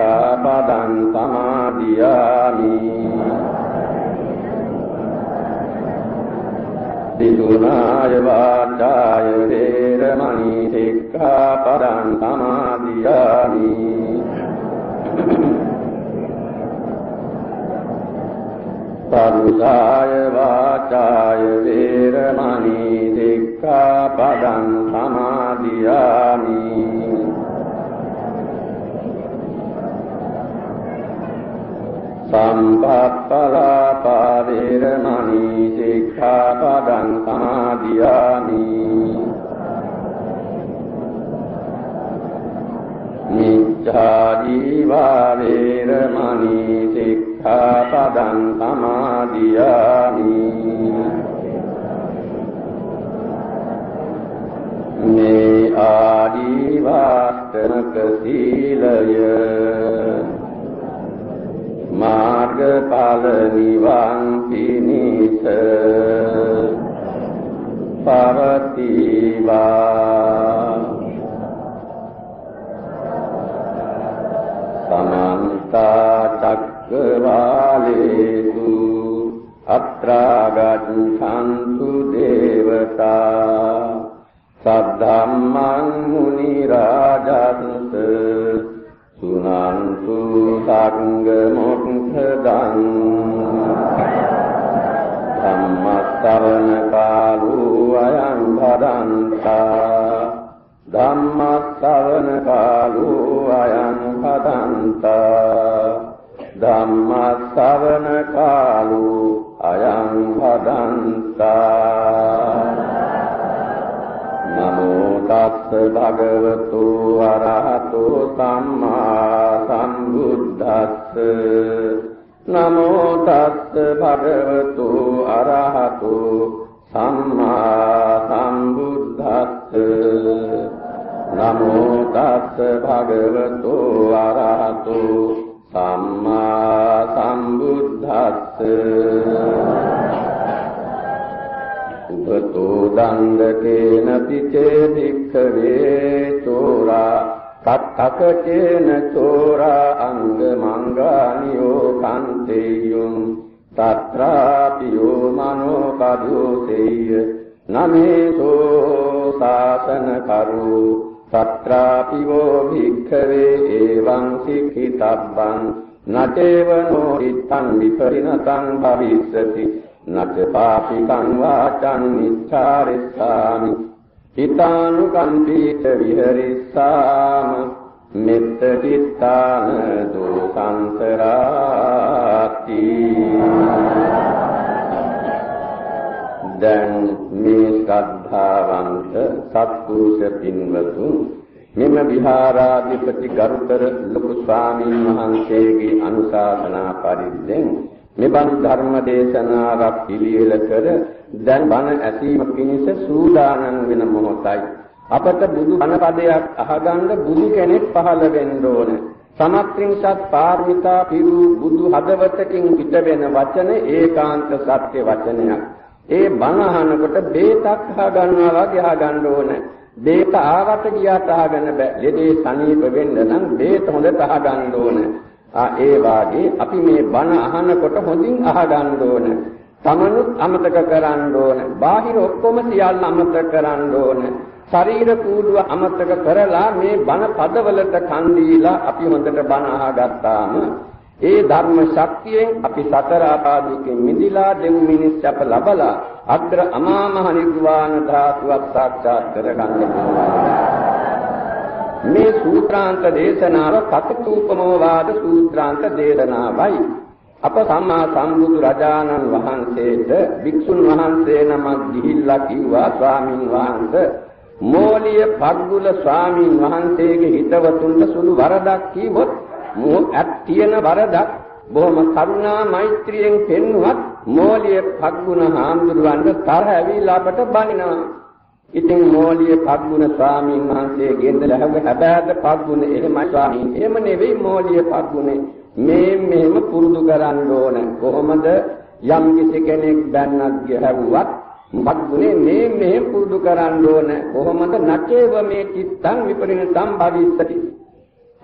සික්ඛාපදං සමාදියාමි තිදුනාය වාචාය වේරමණී සික්ඛාපදං සමාදියාමි පරුසාය වාචාය වේරමණී සික්ඛාපදං සමාදියාමි සම්පප්පලාපා වේරමණී සික්ඛාපදං සමාදියාමි මිච්ඡා ජීවා වේරමණී සික්ඛාපදං සමාදියාමි මේ ආදීවාස්තනක සීලය මාර්ගඵල නිවන් පිණිස පවතිවා සමන්ත චක්කවාලේසු අත්‍රා ගච්ඡන්තු දේවතා භගවතු අරහතෝ සම්මා සම්බුද්දස්ස. උපතෝ දණ්ඩකේන පිචේ දික්ඛවේ චෝරා තත්තකචේන චෝරා අංග මංගානියෝ කන්තේයුම් තත්‍රාපියෝ මනෝ කදෝසෙය්‍ය නමේසෝ සාසන කරු තත්‍රාපිවෝ භික්ඛවේ එවං සික්ඛිතබ්බං නචේවනෝ ඉත්තං විපරිණතං භවිස්සති නච පාපිකං වාචං නිච්ඡාරිස්සාමි හිතානුකම්පීත විහරිස්සාම මෙත්ත චිත්තාන දෝසංසරාති දැන් මේ ශ්‍රද්ධාවන්ත සත්පුරුෂ පින්වතුන් මෙම විහාරාධිපති ගරුතර ලොකු ස්වාමීන් වහන්සේගේ අනුශාසනා පරිද්දෙන් මෙබඳු ධර්ම දේශනාවක් පිළිවෙල කර දැන් බණ ඇසීම පිණිස සූදානම් වෙන මොහොතයි. අපට බුදු බණ පදයක් අහගන්න බුදු කෙනෙක් පහළ වෙන්න ඕන. සමත්‍රිංසත් පාරමිතා පිරු බුදු හදවතකින් පිට වෙන වචන ඒකාන්ත සත්‍ය වචනයක්. ඒ බණ අහනකොට බේතක් අහගන්නවා වගේ අහගන්න ඕන බේත ආවට ගියාට අහගන්න බෑ ලෙඩේ සනීප වෙන්න නම් බේත හොඳට අහගන්න ඕන ආ ඒ වාගේ අපි මේ බණ අහනකොට හොඳින් අහගන්න ඕන. තමනුත් අමතක කරන්න ඕන. බාහිර ඔක්කොම සියල්ල අමතක කරන්න ඕන. ශරීර කූඩුව අමතක කරලා මේ බණ පදවලට කන් දීලා අපි හොඳට බණ අහගත්තාම ඒ ධර්ම ශක්තියෙන් අපි සතර ආපාදිකෙන් මිදිලා දෙව් මිනිස් අප ලබලා අග්‍ර අමා මහ නිර්වාණ ධාතුවක් සාක්ෂාත් කරගන්න මේ සූත්‍රාන්ත දේශනාව කතකූපමෝ වාද සූත්‍රාන්ත දේශනාවයි. අප සම්මා සම්බුදු රජාණන් වහන්සේට භික්ෂුන් වහන්සේ නමක් ගිහිල්ලා කිව්වා ස්වාමින් වහන්සේ මෝලිය පග්ගුල ස්වාමින් වහන්සේගේ හිතවතුන්ට සුළු වරදක් කීවොත් මොහොත් තියෙන වරදක්. බොහොම කරුණා මෛත්‍රියෙන් පෙන්වුවත් මෝලිය පග්ගුණ හාමුදුරුවන්ට තරහ ඇවිල්ලා අපට බනිනවා. ඉතින් මෝලිය පග්ගුණ ස්වාමීන් වහන්සේ ගෙන්දර හැබෑද පග්ගුණ එහෙමයි ස්වාමීන් එහෙම නෙවෙයි මෝලිය පග්ගුණේ මේ මෙහෙම පුරුදු කරන්න ඕන. කොහොමද? යම් කිසි කෙනෙක් බැන්නක් ගැහුවත් පග්ගුණේ මේ මෙහෙම පුරුදු කරන්න ඕන. කොහොමද? නචේව මේ චිත්තං විපරිණතම් භවිස්සති.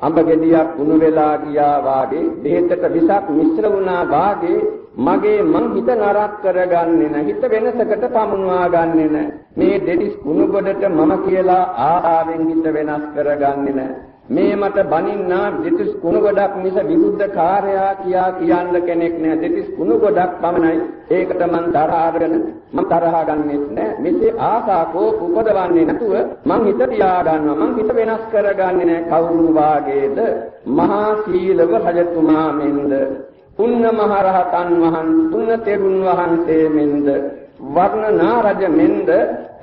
අඹ ගෙඩියක් උණු වෙලා ගියා වාගේ දෙහෙතට විසක් මිශ්‍ර වුණා වාගේ මගේ මං හිත නරක් කරගන්නේ නැහැ හිත වෙනසකට පමුණවා ගන්නෙ නැහැ මේ දෙඩිස් කුණු ගොඩට මම කියලා ආරාවෙන් හිත වෙනස් කරගන්නේ නැහැ මේ මට බනින්නා දෙතිස් කුණු ගොඩක් මිස විරුද්ධ කාර්යයා කියා කියන්න කෙනෙක් නෑ. දෙතිස් කුණු ගොඩක් පමණයි. ඒකට මං තරහ අරගෙන මං තරහ ගන්නෙත් නෑ. මෙසේ ආසාකෝ උපදවන්නේ නැතුව මං හිත තියා ගන්නවා මං හිත වෙනස් කරගන්නේ නෑ. කවුරු වාගේද? මහා සීලව රජතුමා මෙන්ද. පුන්න මහරහතන් වහන්සේ තුන්න තෙරුන් වහන්සේ මෙන්ද. වර්ණනා රජ මෙන්ද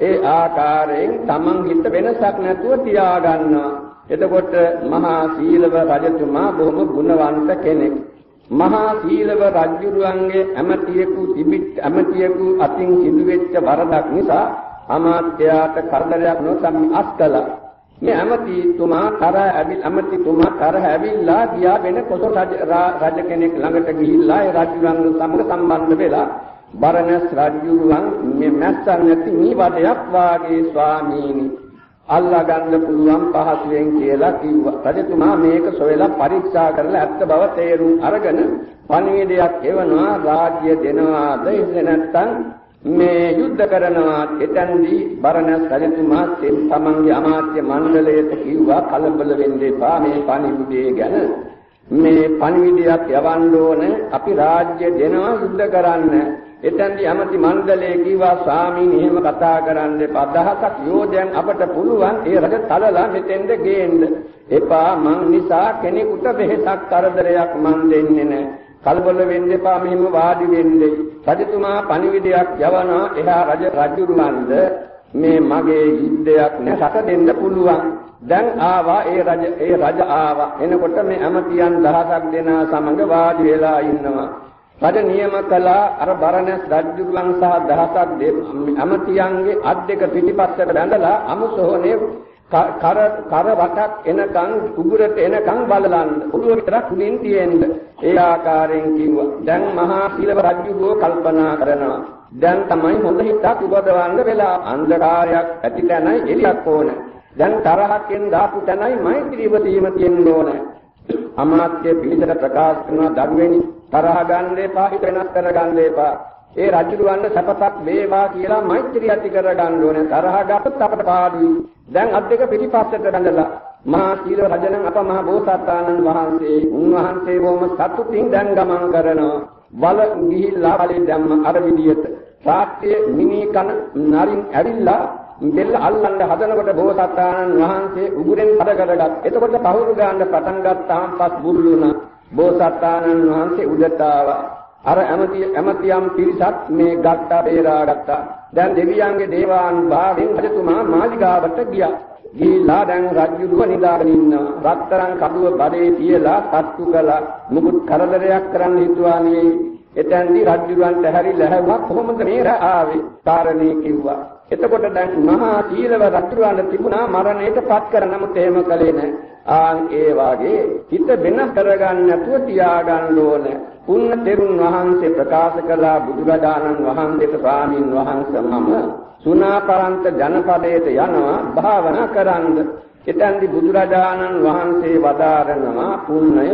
ඒ ආකාරයෙන් තමන් හිත වෙනසක් නැතුව තියා ගන්නවා එතකොට මහා සීලව රජතුමා බොහොම ගුණවන්ත කෙනෙක්. මහා සීලව රජුරුවන්ගේ ඇමතියෙකු තිබිට ඇමතියෙකු අතින් සිදුවෙච්ච වරදක් නිසා අමාත්‍යාට කරදරයක් නොසම් අස්කලා මේ ඇමතිතුමා කර ඇවිල් ඇමතිතුමා කර ඇවිල්ලා ගියා වෙන කොසල් රජ කෙනෙක් ළඟට ගිහිල්ලා ඒ රජුරුවන් සමග සම්බන්ධ වෙලා බරණස් රජුරුවන් මේ මැස්සන් නැති මේ වදයක් වාගේ ස්වාමීනි අල්ලා ගන්න පුළුවන් පහසුවෙන් කියලා කිව්වා. රජතුමා මේක සොයලා පරීක්ෂා කරලා ඇත්ත බව තේරුම් අරගෙන පණිවිඩයක් එවනවා රාජ්‍ය දෙනවාද ඉන්නේ නැත්නම් මේ යුද්ධ කරනවා එතෙන්දී බරණස් රජතුමා තමන්ගේ අමාත්‍ය මණ්ඩලයට කිව්වා කලබල වෙන්න එපා මේ පණිවිඩය ගැන. මේ පණිවිඩයක් යවන්න ඕන. අපි රාජ්‍ය දෙනවා යුද්ධ කරන්න. එතෙන්දී ඇමති මණ්ඩලයේ කිව්වා ස්වාමීන් එහෙම කතා කරන්න එපා. දහසක් යෝධයන් අපට පුළුවන් ඒ රජ තලලා මෙතෙන්ද ගේන්න. එපා මං නිසා කෙනෙකුට වෙහෙසක් කරදරයක් මං දෙන්නේ නැහැ. කලබල වෙන්න එපා මෙහෙම වාඩි වෙන්නේ. රජතුමා පණිවිඩයක් යවනවා එහා රජ රජුරුවන්ද මේ මගේ යුද්ධයක් නැසට දෙන්න පුළුවන්. දැන් ආවා ඒ රජ ඒ රජ ආවා. එනකොට මේ ඇමතියන් දහසක් දෙනා සමග වාඩි වෙලා ඉන්නවා. රජ නියම කළා. අර බරණැස් රජුලන් සහ දහසක් ඇමතියන්ගේ අත් දෙක පිටිපස්සට බැඳලා අමුසෝනේ කර කර වටක් එනකන් උගුරට එනකන් බලලන්න. ඔළුව විතරක් උඩින් තියෙන්න. ඒ ආකාරයෙන් කිව්වා. දැන් මහා සීලව රජුගෝ කල්පනා කරනවා. දැන් තමයි හොඳ හිතක් උපදවන්න වෙලා අන්ධකාරයක් ඇති තැනයි එළියක් ඕන. දැන් තරහකින් දාපු තැනයි මෛත්‍රී වදීම තියෙන්න ඕන. අමාත්‍ය පිළිසර ප්‍රකාශ කරන ධර්මෙනි තරහ ගන්න එපා හිත වෙනස් කර ගන්න එපා. ඒ රජුලවන්න සපතක් වේවා කියලා මෛත්‍රිය ඇති කර ගන්න ඕනේ. තරහ ගත්තොත් අපට පාඩුයි. දැන් අත් දෙක පිටිපස්සට බඳලා මහා සීල රජණන් අප මහා බෝසතාණන් වහන්සේ උන්වහන්සේ බොහොම සතුටින් දැන් ගමන් කරනවා. වල ගිහිල්ලා බලේ දැම්ම අර විදියට. සාක්ෂිය මිනි කන නරින් ඇවිල්ලා බෙල්ල අල්ලන්න හදනකොට බෝසතාණන් වහන්සේ උගුරෙන් පද කරගත්. එතකොට පහුරු ගන්න පටන් ගත්තාම පස් බුල්ලුණා. බෝසතාණන් වහන්සේ උඩට ආවා. අර ඇමති ඇමතියම් පිරිසක් මේ ගත්තා බේරා ගත්තා. දැන් දෙවියන්ගේ දේවාන් භාවයෙන් රජතුමා මාලිගාවට ගියා. ගිහිලා දැන් රජුව නිදාගෙන ඉන්නවා. රත්තරන් කඩුව බඩේ තියලා තට්ටු කළා. මුකුත් කරදරයක් කරන්න හිතුවා නෙවෙයි. එතෙන්දී රජුරන්ට හැරිලා හැවුවා කොහොමද මේ ආවේ? කාරණේ කිව්වා. එතකොට දැන් මහා සීලව රජුරන්ට තිබුණා මරණයට පත් කර නමුත් එහෙම කළේ නැහැ. ආන් ඒ වාගේ හිත වෙනස් කරගන්න නැතුව තියාගන්න ඕන. පුන්න තෙරුන් වහන්සේ ප්‍රකාශ කළා බුදුරජාණන් වහන්සේට ස්වාමින් වහන්සේ මම සුණාපරන්ත ජනපදයට යනවා භාවනා කරන්න. එතෙන්දී බුදුරජාණන් වහන්සේ වදාරනවා පුන්නය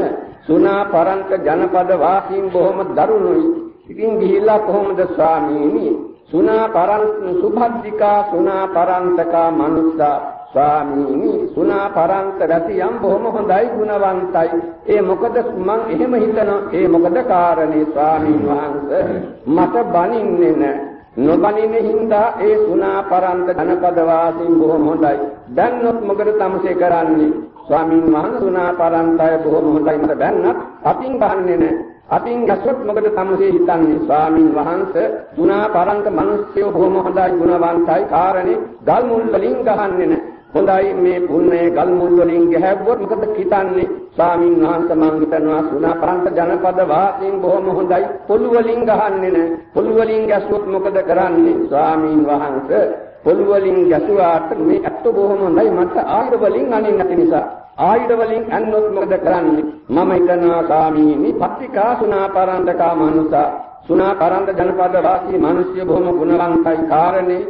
සුණාපරන්ත ජනපද වාසීන් බොහොම දරුණුයි. ඉතින් ගිහිල්ලා කොහොමද ස්වාමීනි සුණාපරන්ත සුභද්దికා සුණාපරන්තකා මනුස්සා ස්වාමීනි සුණාපරන්ත රතියම් බොහොම හොඳයි ගුණවන්තයි. ඒ මොකද මං එහෙම හිතනවා. ඒ මොකද කාරණේ ස්වාමීන් වහන්සේ මට බනින්නේ නැහැ. නොබනින හින්දා ඒ සුණාපරන්ත ජනපද වාසීන් බොහොම හොඳයි. දැන්නොත් මොකද තමසේ කරන්නේ? ස්වාමීන් වහන්සේ සුණාපරන්තය බොහොම හොඳයි මට බැන්නත් අතින් බහන්නේ නැහැ. අතින් ගැසොත් මොකද තමසේ හිතන්නේ? ස්වාමීන් වහන්සේ සුණාපරන්ත මිනිස්සු බොහොම හොඳයි ගුණවන්තයි. කාරණේ ගල් මුල් වලින් ගහන්නේ නැහැ. හොඳයි මේ පුන්නේ ගල් මුල් වලින් ගැහැව්වොත් මොකද හිතන්නේ ස්වාමීන් වහන්සේ මං හිතනවා සුණාපරන්ත ජනපද වාසීන් බොහොම හොඳයි පොළු වලින් ගහන්නේ නැහැ පොළු වලින් ගැසුවොත් මොකද කරන්නේ ස්වාමීන් වහන්සේ පොළු වලින් ගැසුවාට මේ අත්ත බොහොම හොඳයි මට ආයුධ වලින් අනින්න නැති නිසා ආයුධ වලින් අන්නොත් මොකද කරන්නේ මම හිතනවා ස්වාමීනි පත්තිකා සුණාපරන්තකා මනුසා සුණාපරන්ත ජනපද වාසී මිනිස්සු බොහොම ගුණවන්තයි කාරණේ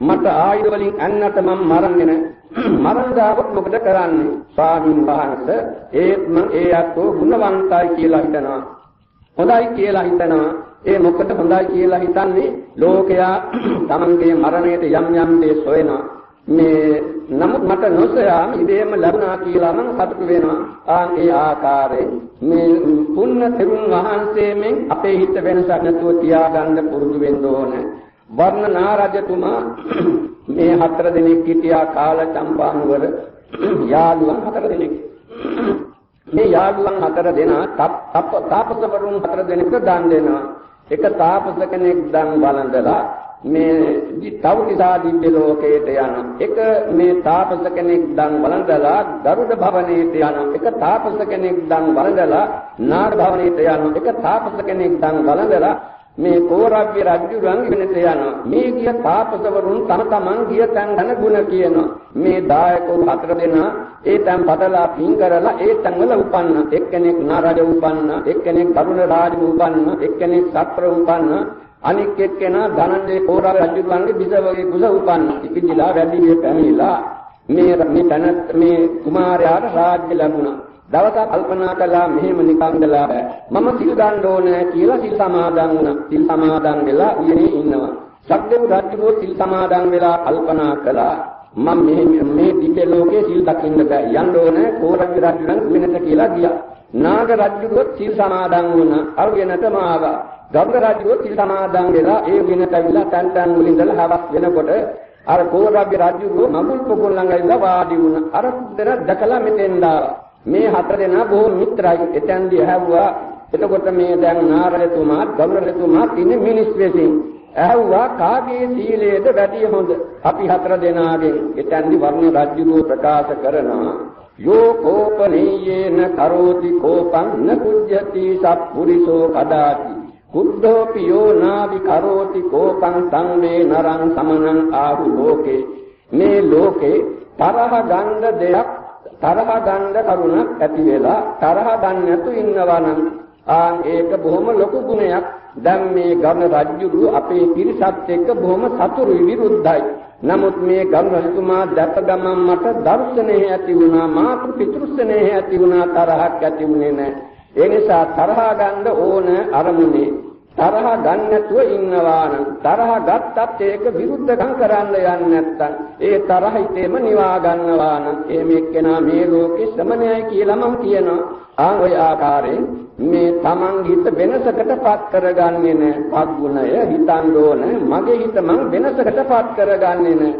මට ආයුධ වලින් අන්නත මම මරන්නේ නැහැ මරණ දාපොත් මොකද කරන්නේ? ස්වාමීන් වහන්සේ ඒත් මම ඒ අතෝ ගුණවන්තයි කියලා හිතනවා. හොඳයි කියලා හිතනවා. ඒ මොකද හොඳයි කියලා හිතන්නේ ලෝකයා තමන්ගේ මරණයට යම් යම් දේ සොයනවා. මේ නමුත් මට නොසයාම ඉබේම ලැබුණා කියලා මම සතුටු වෙනවා. ආන් ඒ ආකාරයෙන් මේ පුන්න තෙරුන් වහන්සේෙන් අපේ හිත වෙනසක් නැතුව තියාගන්න පුරුදු වෙන්න ඕනේ. වර්ණනා රජතුමා මේ හතර දෙනෙක් හිටියා කාල චම්පානුවර යාළුවන් හතර දෙනෙක් මේ යාළුවන් හතර දෙනා තාපසවරුන් හතර දෙනෙකුට දන් දෙනවා එක තාපස කෙනෙක් දන් බලඳලා මේ තවතිසා දිව්‍ය ලෝකයට යන එක මේ තාපස කෙනෙක් දන් බලඳලා ගරුඩ භවනයට යන එක තාපස කෙනෙක් දන් බලඳලා නාග භවනයට යන එක තාපස කෙනෙක් දන් බලඳලා මේ කෝරව්‍ය රජුරන් වෙනත යනවා. මේ ගිය තාපසවරුන් තම තමන් ගිය තැන් ගැන ಗುಣ කියනවා. මේ දායකෝ හතර දෙනා ඒ තැන් පතලා පින් කරලා ඒ තැන්වල උපන්න. එක්කෙනෙක් නාරජ උපන්න, එක්කෙනෙක් කරුණ රාජ උපන්න, එක්කෙනෙක් සත්‍ර උපන්න, අනික් එක්කෙනා ධනන්දේ කෝරව්‍ය රජුරන්ගේ බිසවගේ කුස උපන්න. ඉතින්ලා වැඩි මේ පැමිණිලා මේ මේ තනත් මේ කුමාරයාට රාජ්‍ය ලැබුණා. දවසක් කල්පනා කළා මෙහෙම නිකන් දලා මම සිල් ගන්න ඕනේ කියලා සිල් සමාදන් වුණා. සිල් සමාදන් වෙලා උයනේ ඉන්නවා. සක්දෙව් රජුගේ සිල් සමාදන් වෙලා කල්පනා කළා මම මේ මේ දිව්‍ය ලෝකේ සිල් දකින්න බෑ. යන්න ඕනේ කෝරවි රජුණන් වෙනත කියලා ගියා. නාග රජුගේ සිල් සමාදන් වුණා. අර වෙනතම ආවා. ගංග රජුගේ සිල් සමාදන් වෙලා ඒ වෙනත ඇවිල්ලා තන් තන් වලින් ඉඳලා හවස් වෙනකොට අර කෝරවි රජුගේ මඟුල් පොකුල් ළඟ ඉඳලා වාඩි වුණා. අර දෙන දැකලා මෙතෙන් දාලා මේ හතර දෙනා බොහොම මිත්‍රයි. එතෙන්දී ඇහුවා එතකොට මේ දැන් නාරදතුමාත් ගෞරවතුමාත් ඉන්නේ මිනිස් වෙසින්. ඇහුවා කාගේ සීලයේද වැඩි හොඳ? අපි හතර දෙනාගෙන් එතෙන්දී වර්ණ රාජ්‍යෝ ප්‍රකාශ කරනවා. යෝ කෝපනීයේන කරෝති කෝපං න කුජ්ජති සප්පුරිසෝ කදාති. කුද්ධෝපි යෝ නාවි කරෝති කෝපං සංවේ නරං සමනං ආහු ලෝකේ මේ ලෝකේ තරහ ගන්ධ දෙයක් තරහ ගන්න කරුණක් ඇති වෙලා තරහ ගන්න නැතු ඉන්නවා නම් ආන් ඒක බොහොම ලොකු ගුණයක්. දැන් මේ ගම රජුරු අපේ පිරිසත් එක්ක බොහොම සතුරුයි විරුද්ධයි. නමුත් මේ ගම් රජතුමා දැප ගමන් මට දර්ශනය ඇති වුණා මාතෘ පිතෘස්නේහ ඇති වුණා තරහක් ඇති වුණේ නැහැ. ඒ නිසා තරහ ගන්න ඕන අරමුණේ තරහ ගන්න නැතුව ඉන්නවා නම් තරහ ගත්තත් ඒක විරුද්ධකම් කරන්න යන්නේ නැත්තම් ඒ තරහ හිතේම නිවා ගන්නවා නම් ඒ මේකේනා මේ ලෝකේ ශ්‍රමණයයි කියලා මම කියනවා. ආ ඔය ආකාරයෙන් මේ Taman හිත වෙනසකටපත් කරගන්නේ නැහැ. පග්ගුණය හිතන් ඕන. මගේ හිත මං වෙනසකටපත් කරගන්නේ නැහැ.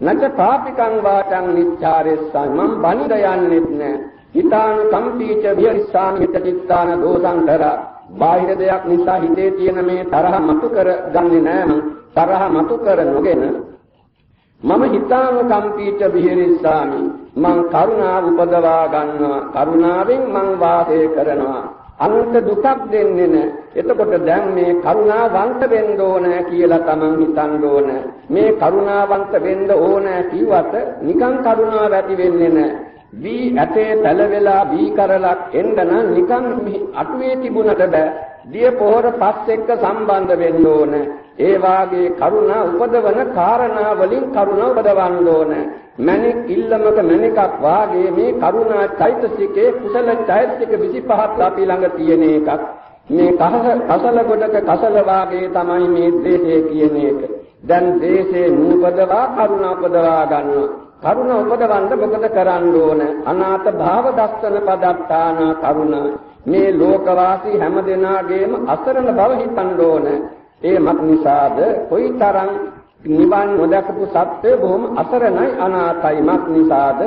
නච පාපිකං වාචං නිච්චාරෙස්සං මං බනිද යන්නෙත් නැහැ. හිතාන කම්පීච විහරිස්සාමි චිත්තාන දෝසං කරා. බාහිර දෙයක් නිසා හිතේ තියෙන මේ තරහ මතු කර ගන්නේ නෑ මං තරහ මතු කර නොගෙන මම හිතානුකම්පීච විහෙරිස්සාමි මං කරුණාව උපදවා ගන්නවා කරුණාවෙන් මං වාසය කරනවා අනුන්ට දුකක් දෙන්නේ නැහැ. එතකොට දැන් මේ කරුණාවන්ත වෙන්න ඕන කියලා Taman හිතන්න ඕන. මේ කරුණාවන්ත වෙන්න ඕන කිව්වට නිකන් කරුණාව ඇති වෙන්නේ නැහැ. වී ඇටේ පැල වෙලා වී කරලක් එන්න නම් නිකන් අටුවේ තිබුණට බෑ. දිය පොහොර පස් එක්ක සම්බන්ධ වෙන්න ඕන. ඒ වාගේ කරුණා උපදවන කාරණා වලින් කරුණා උපදවන්න ඕන. මණික් ඉල්ලමක මණිකක් වාගේ මේ කරුණා චෛතසිකේ කුසල චෛතසික 25ක් අපි ළඟ තියෙන එකක්. මේ කසල ගොඩක කසල වාගේ තමයි මේ දේශේ කියන එක. දැන් දේශේ නූපදවා කරුණා උපදවා ගන්නවා. කරුණ උපදවන්න මොකද කරන්න ඕන? අනාථ භාව දස්සන පදත්තාන කරුණ. මේ ලෝකවාසී හැම දෙනාගේම අසරණ බව හිතන්න ඕන. ඒ මත් නිසාද? කොයිතරම් නිවන් නොදකපු සත්ත්වය බොහොම අසරණයි අනාථයි මත් නිසාද?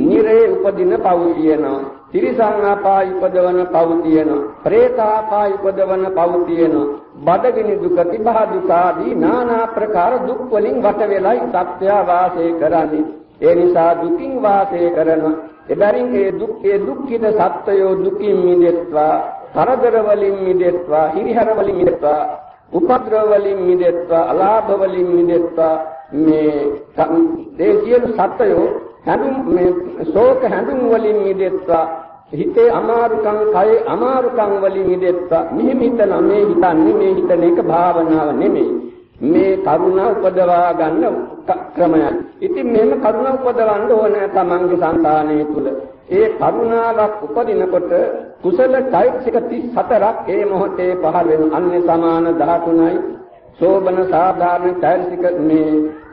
නිරේ උපදින පව් තියෙනවා. තිරිසන් ආපාය උපදවන පව් තියෙනවා. പ്രേත ආපාය උපදවන පව් තියෙනවා. බඩගිනි දුක තිබහ දුකාදී নানা ප්‍රකාර දුක් වලින් වට වෙලයි සත්‍ය වාසය කරන්නේ. ඒ නිසා දුකින් වාසය කරනවා. එබැවින් ඒ දුක් ඒ දුක්ඛිත සත්‍යෝ දුකින් මිදෙත්වා, තරදර වලින් මිදෙත්වා, හිරිහර වලින් මිදෙත්වා, උපද්‍රව වලින් මිදෙත්වා, අලාභ වලින් මිදෙත්වා මේ දේශියන සත්‍යෝ හැඳුම් මේ ශෝක හැඳුම් වලින් මිදෙත්වා හිතේ අමාරුකම් කයේ අමාරුකම් වලින් මිදෙත්වා මෙහෙම හිතන මේ හිතන්නේ මේ හිතන එක භාවනාව නෙමෙයි මේ කරුණ උපදවා ගන්න ක්‍රමයයි. ඉතින් මෙන්න කරුණා උපදවන්න ඕනේ තමන්ගේ సంతානයේ තුල. ඒ කරුණාවක් උපදිනකොට කුසල চৈতසික 34ක් ඒ මොහොතේ පහළ වෙන අන්නේ සමාන 13යි සෝබන සාධාරණ চৈতසික මේ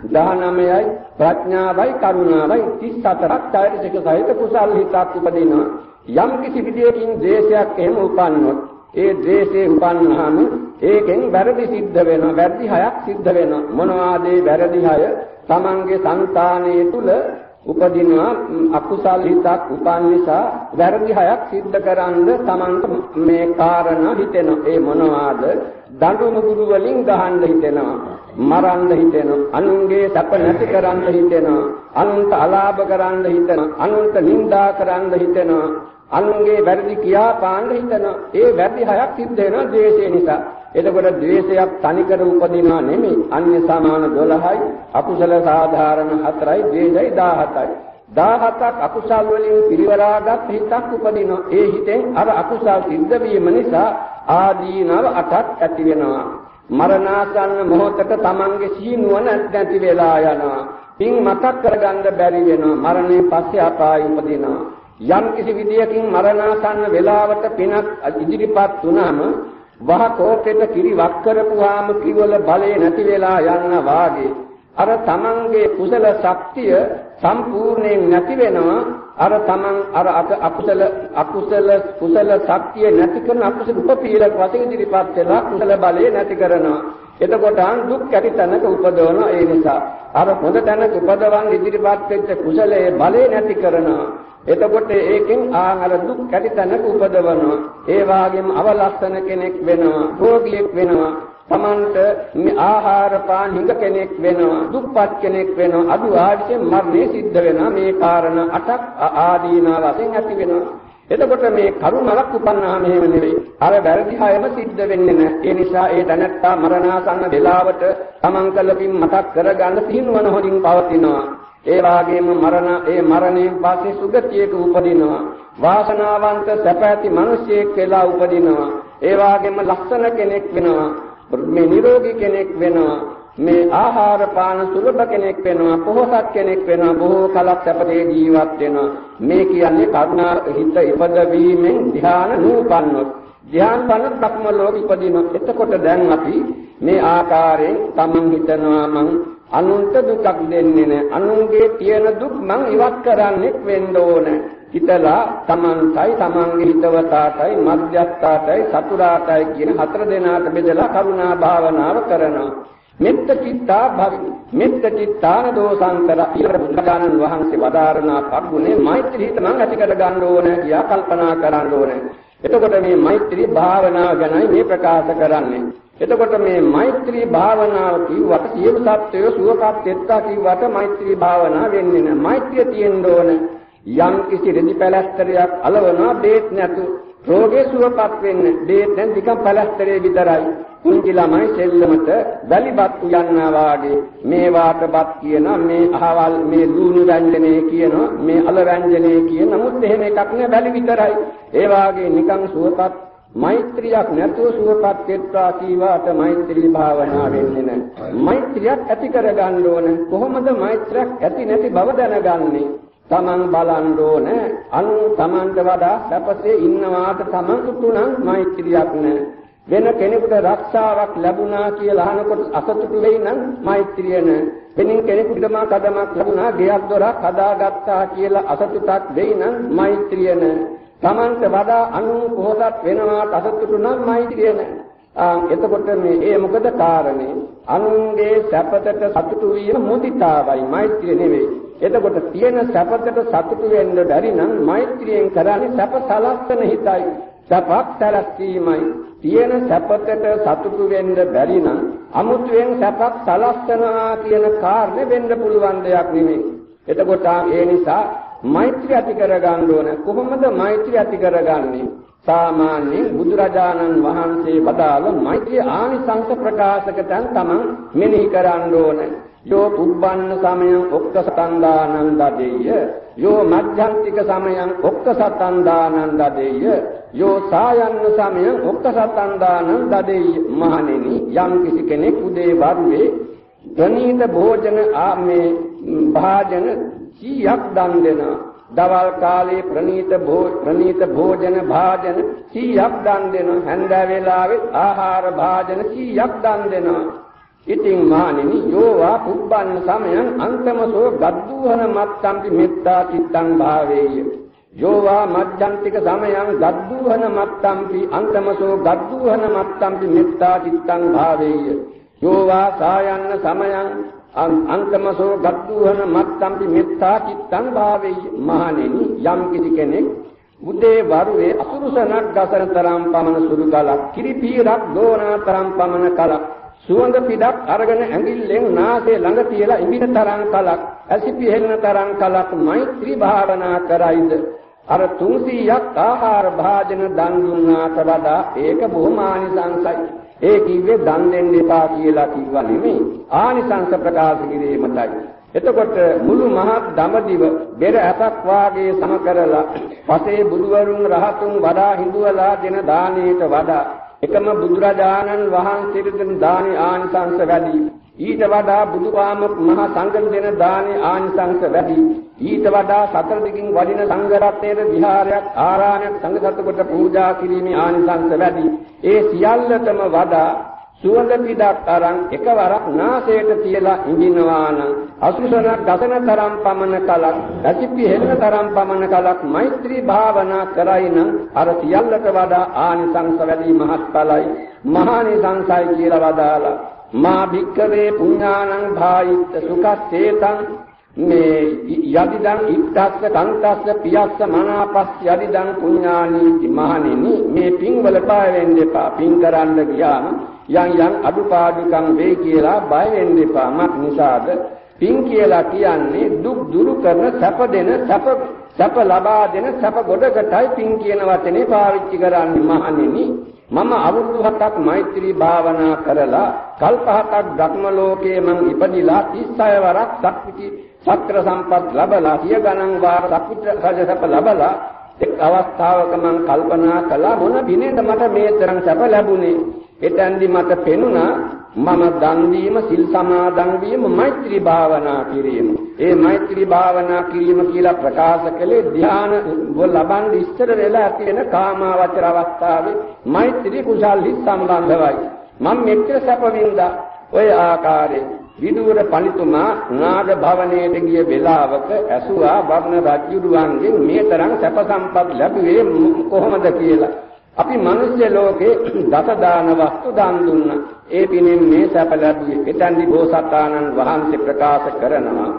19යි ප්‍රඥාවයි කරුණාවයි 34ක් চৈতසික සහිත කුසල් හිතක් උපදිනවා. යම් කිසි විදියකින් ද්වේෂයක් එහෙම උපන්නොත් ඒ ද්වේෂේ උපන්නාම ඒකෙන් වැරදි සිද්ධ වෙනවා වැරදි හයක් සිද්ධ වෙනවා මොනවාද ඒ වැරදි හය තමන්ගේ సంతානයේ තුල උපදිනවා අකුසල් හිතක් උපන් නිසා වැරදි හයක් සිද්ධ කරන්ද තමන්ට මේ කාරණා හිතෙනවා ඒ මොනවාද? දඬුණු ගුරු වලින් ගහන්න හිතෙනවා මරන්න හිතෙනවා අනුන්ගේ සැප නැති කරන්න හිතෙනවා අනුන්ට අලාභ කරන්න හිතෙනවා අනුන්ට නිඳා කරන්න හිතෙනවා. අනුන්ගේ වැරදි කියා පාන්න හිතනවා. ඒ වැරදි හයක් සිද්ධ වෙනවා ද්වේෂය නිසා. එතකොට ද්වේෂයක් තනිකර උපදිනා නෙමෙයි. අන්‍ය සමාන 12යි, අකුසල සාධාරණ 4යි, ද්වේෂයි 17යි. 17ක් අකුසල් වලින් පිරිවරාගත් හිතක් උපදිනවා. ඒ හිතෙන් අර අකුසල් සිද්ධ වීම නිසා ආදීනව අටක් ඇති වෙනවා. මරණාසන්න මොහොතක තමන්ගේ සීනුවන නැති වෙලා යනවා. පින් මතක් කරගන්න බැරි වෙනවා. මරණයෙන් පස්සේ අපාය උපදිනවා. යම් කිසි විදියකින් මරණාසන්න වේලාවට පිනක් ඉදිරිපත් වුණාම වහ කෝටෙට කිරි වක් කරපුවාම කිවල බලේ නැති වෙලා යන්න වාගේ අර තමන්ගේ කුසල ශක්තිය සම්පූර්ණයෙන් නැති වෙනවා. අර තමන් අර අකුසල අකුසල කුසල ශක්තිය නැති කරන අකුසල උපපීලක වශයෙන් ඉදිරිපත් වෙලා කුසල බලය නැති කරනවා. එතකොට දුක් කැටි තැනක උපදවන ඒ නිසා අර හොඳ තැනක උපදවන් ඉදිරිපත් වෙච්ච කුසලයේ බලය නැති කරනවා. එතකොට ඒකෙන් ආහාර දුක් කැටි තැනක උපදවනවා. ඒ වාගේම අවලස්සන කෙනෙක් වෙනවා රෝගියෙක් වෙනවා. තමන්ට මේ ආහාර පාන හිඟ කෙනෙක් වෙනවා දුප්පත් කෙනෙක් වෙනවා. අදු ආදියෙන් මරණය සිද්ධ වෙනවා. මේ කාරණා අටක් ආදීනා වශයෙන් ඇති වෙනවා. එතකොට මේ කරුණාවක් උපන්නාම එහෙම නෙවෙයි. අර වැරදි හයම සිද්ධ වෙන්නේ නැහැ. ඒ නිසා ඒ තනත්තා මරණාසන්න වේලාවට තමන් කළ පින් මතක් කරගන්න සිහිනුවන හොඳින් පවතිනවා. ඒ වාගේම මරණ ඒ මරණයෙන් පස්සේ සුගතියක උපදිනවා. වාසනාවන්ත සැප ඇති මිනිසෙක් වෙලා උපදිනවා. ඒ වාගේම ලස්සන කෙනෙක් වෙනවා. මේ නිරෝගී කෙනෙක් වෙනවා. මේ ආහාර පාන සුලභ කෙනෙක් වෙනවා පොහොසත් කෙනෙක් වෙනවා බොහෝ කලක් සැපතේ ජීවත් වෙනවා. මේ කියන්නේ කරුණා හිත ඉපද වීමෙන් ධ්‍යාන නූපන්නොත්. ධ්‍යාන පන්න බ්‍රහ්ම ලෝක ඉපදිනොත් එතකොට දැන් අපි මේ ආකාරයෙන් තමන් හිතනවා මං අනුන්ට දුකක් දෙන්නේ නැහැ අනුන්ගේ තියෙන දුක් මං ඉවත් කරන්නෙක් වෙන්න ඕනේ. හිතලා තමන්ටයි තමන්ගේ හිතවතාටයි මධ්‍යස්ථාටයි සතුරාටයි කියන හතර දෙනාට බෙදලා කරුණා භාවනාව කරනවා. මෙත්ත චිත්තා භවි මෙත්ත චිත්තාන දෝසංකර ඊළඟ බුදුරජාණන් වහන්සේ වදාරනා පග්ගුනේ මෛත්‍රී හිත මං ඇති කර ගන්න ඕන කියා කල්පනා කරන්න ඕන එතකොට මේ මෛත්‍රී භාවනාව ගැනයි මේ ප්‍රකාශ කරන්නේ. එතකොට මේ මෛත්‍රී භාවනාව කිව්වට සියලු සත්වය සුවපත් වෙත්තා කිව්වට මෛත්‍රී භාවනාව වෙන්නේ නැහැ. මෛත්‍රිය තියෙන්න ඕන යම් කිසි රෙදි පැලැස්තරයක් අලවනවා බේත් නැතු රෝගේ සුවපත් වෙන්න බේත් නැන් ටිකක් පැලැස්තරේ විතරයි. පුංචි ළමයි සෙල්ලමට වැලිබත් උයන්නා වාගේ මේ වාටපත් කියන මේ අහවල් මේ ලුණු ව්‍යංජනේ කියන මේ අල ව්‍යංජනේ කියන නමුත් එහෙම එකක් නෑ වැලි විතරයි. ඒ වාගේ නිකන් සුවපත් මෛත්‍රියක් නැතුව සුවපත් වෙත්වා කීවාට මෛත්‍රී භාවනා වෙන්නේ නැහැ. මෛත්‍රියක් ඇති කරගන්න ඕන. කොහොමද මෛත්‍රියක් ඇති නැති බව දැනගන්නේ? තමන් බලන්න ඕන අන් තමන්ට වඩා සැපසේ ඉන්නවාට තමන් තුතුණන් මෛත්‍රියක් නැහැ. වෙන කෙනෙකුට රක්ෂාවක් ලැබුණා කියලා අහනකොට අසතුටු වෙයි නම් මෛත්‍රිය නැහැ. වෙනින් කෙනෙකුට මා කදමක් ලැබුණා ගෙයක් දොරක් හදාගත්තා කියලා අසතුටක් වෙයි නම් මෛත්‍රිය නැහැ. Tamanta වඩා අනුන් කොහොසත් වෙනවාට අසතුටු නම් මෛත්‍රිය නැහැ. ආ එතකොට මේ ඒ මොකද කාරණේ? අනුන්ගේ සැපතට සතුටු වීම මුදිතාවයි මෛත්‍රිය නෙවෙයි. එතකොට තියෙන සැපතට සතුටු වෙන්න බැරි නම් මෛත්‍රියෙන් කරන්නේ සැප සලස්සන හිතයි. සැපක් සැලසීමයි. තියෙන සැපතට සතුටු වෙන්න බැරි නම් අමුතුවෙන් සැපක් සලස්සනවා කියන කාරණේ වෙන්න පුළුවන් දෙයක් නෙමෙයි. එතකොට ඒ නිසා මෛත්‍රිය ඇති කරගන්න ඕන. කොහොමද මෛත්‍රිය ඇති කරගන්නේ? සාමාන්‍යයෙන් බුදුරජාණන් වහන්සේ වදාළ මෛත්‍රී ආනිසංස ප්‍රකාශක තැන් තමන් මෙනෙහි කරන්න ඕන. යෝ පුබ්බන්න සමයං ඔක්කසතන්දානං දදෙය්‍ය යෝ මධ්‍යන්තික සමයං ඔක්කසතන්දානං දදෙය්‍ය යෝ සායන්න සමයං ඔක්කසතන්දානං දදෙය්‍ය මහණෙනි යම් කිසි කෙනෙක් උදේ වරුවේ ප්‍රණීත භෝජන ආමේ භාජන 100ක් දන් දෙනවා. දවල් කාලේ ප්‍රණීත ප්‍රණීත භෝජන භාජන 100ක් දන් දෙනවා. හැන්දෑ වේලාවේ ආහාර භාජන 100ක් දන් දෙනවා. ඉතින් මානිනි යෝවා පුබ්බන්න සමයන් අන්තමසෝ ගද්දුවන මත්තම්පි මෙත්තා චිත්තං භාවේය. යෝවා මජ්ජන්තික සමයන් ගද්දුවන මත්තම්පි අන්තමසෝ ගද්දුවන මත්තම්පි මෙත්තා චිත්තං භාවේය. යෝවා සායන්න සමයන් අන්තමසෝ ගත්තුහන මත්තම්පි මෙත්තා චිත්තං භාවෙයි. මහණෙනි යම් කිසි කෙනෙක් උදේ වරුවේ අසුරුසනක් ගසන තරම් පමණ සුළු කලක් කිරිපීරක් දෝනා තරම් පමණ කලක් සුවඳ පිටක් අරගෙන ඇඟිල්ලෙන් නාසය ළඟ තියලා ඉඹින තරම් කලක් ඇසිපි හෙළන තරම් කලක් මෛත්‍රී භාවනා කරයිද අර 300ක් ආහාර භාජන දන් දුන්නාට වඩා ඒක බොහොම ආනිසංසයි ඒ කිව්වේ දන් දෙන්න එපා කියලා කිව්වා නෙමෙයි. ආනිසංස ප්‍රකාශ කිරීමටයි. එතකොට මුළු මහත් දඹදිව බෙර ඇතක් වාගේ සම කරලා පසේ බුදුවරුන් රහතුන් වඩා හිඳුවලා දෙන දානයට වඩා එකම බුදුරජාණන් වහන්සේට දෙන දානි ආනිසංස වැඩි. ඊට වඩා බුදුපාම මහ සංඝ දෙන දානි ආනිසංස වැඩි. ඊට වඩා සතර දිගින් වඩින සංඝ රත්නයේ විහාරයක් ආරාමයක් සංඝ සතු කොට පූජා කිරීමේ ආනිසංස වැඩි. ඒ සියල්ලටම වඩා සුවඳ පිටක් අරන් එකවරක් නාසයට තියලා ඉඳිනවා නම් අසුසනක් ගසන තරම් පමණ කලක් ඇතිපි හෙළන තරම් පමණ කලක් මෛත්‍රී භාවනා කරයි නම් අර සියල්ලට වඩා ආනිසංස වැඩි මහත්ඵලයි මහානිසංසයි කියලා වදාලා. මා භික්කවේ පුඤ්ඤානං භායිත්ත සුඛස්සේතං මේ යදිදං ඉත්තස්ස කන්තස්ස පියස්ස මනාපස් යදිදං පුඤ්ඤානීති මහණෙනි. මේ පින් වල බය වෙන්න එපා. පින් කරන්න ගියාම යම් යම් අඩුපාඩුකම් වෙයි කියලා බය වෙන්න එපා. මත් නිසාද? පින් කියලා කියන්නේ දුක් දුරු කරන සැප දෙන සැප සැප ලබා දෙන සැප ගොඩකටයි පින් කියන වචනේ පාවිච්චි කරන්නේ මහණෙනි. මම අවුරුදු 7ක් මෛත්‍රී භාවනා කරලා කල්ප 7ක් ධර්ම ලෝකයේ මං ඉපදිලා 36 වරක් සක්විති සක්‍ර සම්පත් ලැබලා සිය ගණන් වාර සක්විති රජසප ලැබලා එක් අවස්ථාවක මං කල්පනා කළා මොන දිනේද මට මේ තරම් සැප ලැබුණේ එතෙන්දි මට පෙනුණා මම දන් දීම සිල් සමාදන් වීම මෛත්‍රී භාවනා කිරීම. ඒ මෛත්‍රී භාවනා කිරීම කියලා ප්‍රකාශ කළේ ධ්‍යාන ලබන් ඉස්තර වෙලා ඇති වෙන කාමාවචර අවස්ථාවේ මෛත්‍රී කුසල් හිත් සම්බන්ධවයි. මම මෙච්චර සැප වින්දා ඔය ආකාරයෙන් විදුර පඬිතුමා නාග භවනයේට ගිය වෙලාවක ඇසුවා වර්ණ රජුරුවන්ගෙන් මේ තරම් සැප සම්පත් ලැබුවේ කොහොමද කියලා. අපි මිනිස් ලෝකේ දස දාන වස්තු දාන් දුන්නා. ඒ පිනෙන් මේ සැප ලැබුවේ. එතෙන්දි බෝසතාණන් වහන්සේ ප්‍රකාශ කරනවා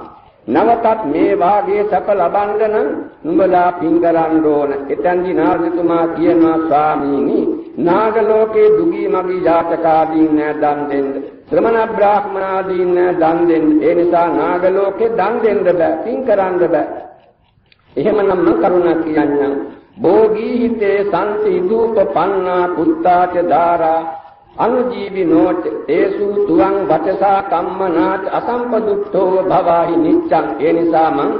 නවතත් මේ වාගේ සැප ලබන්න නම් නුඹලා පින් කරන්න ඕන. එතෙන්දි නාගතුමා කියනවා ස්වාමීනි නාග ලෝකේ දුගී මගී ජාතකාදීන් නෑ දන් දෙන්න. ශ්‍රමණ බ්‍රාහ්මනාදීන් නෑ දන් දෙන්න. ඒ නිසා නාග ලෝකේ දන් දෙන්න බෑ. පින් කරන්න බෑ. එහෙමනම් මම කරුණා කියන්නම්. භෝගී හිතේ සංසිදූප පන්නා පුත්තාච ධාරා අනුජීවිනෝච තේසු තුවං වචසා කම්මනාච අසම්පදුත්තෝ භවාහි නිච්ඡං ඒ නිසා මං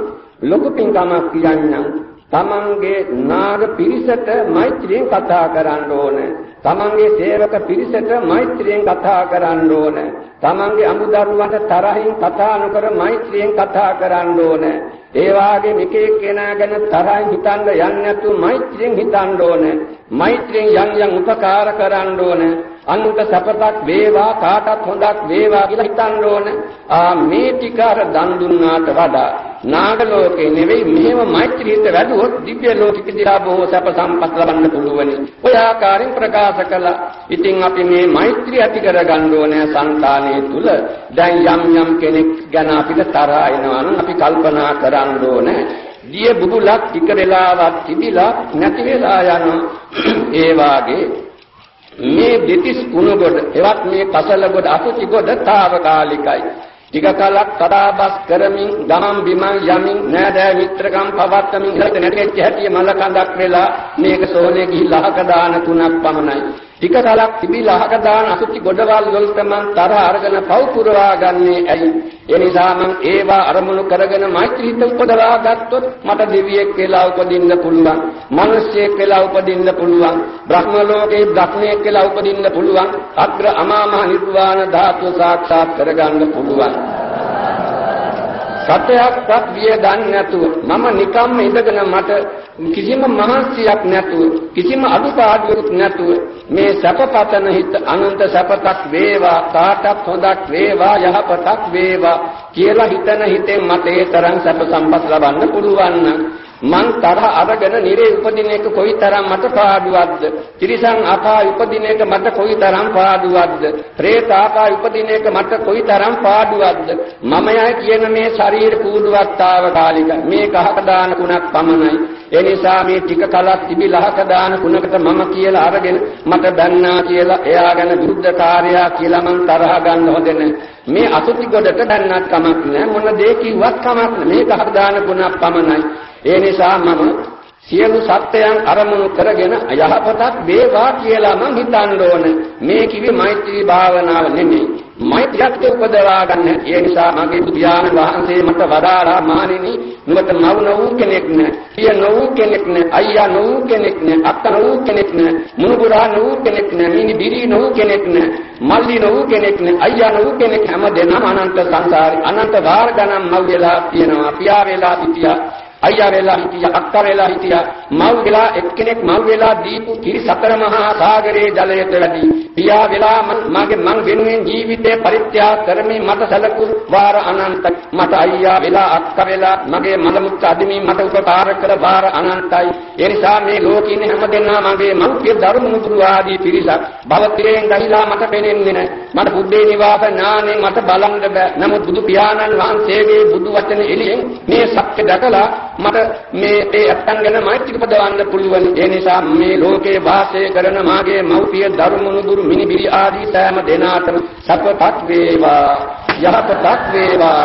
ලොකු පින්කමක් කියන්නම් තමන්ගේ නාග පිරිසට මෛත්‍රියෙන් කතා කරන්න ඕනේ තමන්ගේ සේවක පිරිසට මෛත්‍රියෙන් කතා කරන්න ඕන. තමන්ගේ අමුදරුවන්ට තරහින් කතා නොකර මෛත්‍රියෙන් කතා කරන්න ඕන. ඒ වාගේ එක එක්කෙනා ගැන තරහින් හිතන්න යන්නේ නැතුව මෛත්‍රියෙන් හිතන්න ඕන. මෛත්‍රියෙන් යම් යම් උපකාර කරන්න ඕන. අනුන්ට සපතක් වේවා කාටත් හොඳක් වේවා කියලා හිතන්න ඕන. ආ මේ ටික අර දන් දුන්නාට වඩා නාග ලෝකේ නෙවෙයි මෙහෙම මෛත්‍රියට වැඩුවොත් දිව්‍ය ලෝකෙකදී බොහෝ සැප සම්පත් ලබන්න පුළුවනි. ඔය ආකාරයෙන් ප්‍රකාශ කළා. ඉතින් අපි මේ මෛත්‍රිය ඇති කරගන්න ඕනේ సంతානයේ තුල. දැන් යම් යම් කෙනෙක් ගැන අපිට තරහා එනවා නම් අපි කල්පනා කරන්න ඕනේ. දිය බුබුලක් ටික වෙලාවක් තිබිලා නැති වෙලා යනවා. ඒ වාගේ මේ දෙතිස් කුණ කොට එවත් මේ කසල කොට අසුචි කොට తాවකාලිකයි. ටික කලක් කතාබස් කරමින් ගමන් බිමන් යමින් නෑදෑ මිත්‍රකම් පවත්තමින් හිත නැටෙච්ච හැටි මල කඳක් වෙලා මේක සෝලේ ගිහිල්ලා අහක දාන තුනක් පමණයි ටික කලක් තිබිලා අහක දාන අසුචි ගොඩවල් වලට මං තරහ අරගෙන පව් පුරවා ගන්නේ ඇයි? ඒ නිසා මං ඒවා අරමුණු කරගෙන මෛත්‍රී හිත උපදවා ගත්තොත් මට දෙවියෙක් කියලා උපදින්න පුළුවන්. මිනිස්සෙක් කියලා උපදින්න පුළුවන්. බ්‍රහ්ම ලෝකේ බ්‍රහ්මයෙක් කියලා උපදින්න පුළුවන්. අග්‍ර අමා මහ නිර්වාණ ධාතුව සාක්ෂාත් කරගන්න පුළුවන්. සතයක්වත් විය දන්නේ නැතුව මම නිකම්ම ඉඳගෙන මට කිසිම මහන්සියක් නැතුව කිසිම අඩුපාඩුවක් නැතුව මේ සැපපතන හිත අනන්ත සැපතක් වේවා කාටත් හොඳක් වේවා යහපතක් වේවා කියලා හිතන හිතෙන් මට ඒ තරම් සැප සම්පත් ලබන්න පුළුවන් නම් මං තරහ අරගෙන නිරේ උපදින එක කොයිතරම් මට පාඩුවක්ද? ත්‍රිසං අපාය උපදින එක මට කොයිතරම් පාඩුවක්ද? പ്രേත ආපාය උපදින එක මට කොයිතරම් පාඩුවක්ද? මම යයි කියන මේ ශරීර කූඩුවත්තාව කාලික මේ කහක දාන කුණක් පමණයි. ඒ නිසා මේ ටික කලක් තිබිලහක දාන කුණකට මම කියලා අරගෙන මට බැන්නා කියලා එයා ගැන විරුද්ධ කාර්යයා කියලා මං තරහ ගන්න හොඳ මේ අසුති ගොඩට බැන්නත් කමක් නෑ මොන දේ කිව්වත් කමක් නෑ මේ කහක දාන කුණක් පමණයි. ඒ නිසා මම සියලු සත්‍යයන් අරමුණු කරගෙන යහපතක් වේවා කියලා මම හිතන්න ඕන. මේ කිවි මෛත්‍රී භාවනාව නෙමෙයි. මෛත්‍රියක් උපදවා ගන්න. ඒ නිසා මගේ බුදුයාන වහන්සේ මට වදාරා මානිනි නුඹට නව නව කෙනෙක් නෑ. පිය නව කෙනෙක් නෑ. අයියා නව කෙනෙක් නෑ. අක්කා නව කෙනෙක් නෑ. මුණුබුරා නව කෙනෙක් නෑ. මිනි බිරි නව කෙනෙක් නෑ. මල්ලි නව කෙනෙක් නෑ. අයියා නව කෙනෙක් හැම දෙනාම අනන්ත සංසාරේ අනන්ත වාර ගණන් මව් වෙලා තියෙනවා. පියා වෙලා සිටියා. අයියා වෙලා හිටියා අක්කා වෙලා හිටියා. මව් වෙලා එක්කෙනෙක් මව් වෙලා දීපු කිරි සතර මහා සාගරයේ ජලයට වැඩි පියා වෙලා මගේ මං වෙනුවෙන් ජීවිතේ පරිත්‍යාග කරමින් මට සැලකු වාර අනන්ත මට අයියා වෙලා අක්කා වෙලා මගේ මල මුත්‍ත අදිමින් මට උපකාර කර වාර අනන්තයි. ඒ නිසා මේ ලෝකේ ඉන්න හැමදෙනා මගේ මෞර්තිය ධර්ම මුතුරු ආදී පිරිසක් භවතිරෙන් ගහිලා මට පෙනෙන්නේ නැහැ. මට බුද්ධේ නිවාස ඥානෙ මට බලන්න බෑ. නමුත් බුදු පියාණන් වහන්සේගේ බුදු වචන එළියෙන් මේ සත්‍ය දැකලා මට මේ ඒ ඇත්තන් ගැන මෛත්‍රී පදවන්න පුළුවන්. ඒ නිසා මේ ලෝකේ වාසය කරන මාගේ මව්පිය දරුමුණු දුරු මිනිබිරි ආදී සෑම දෙනාටම සපතක් වේවා. යහපතක් වේවා.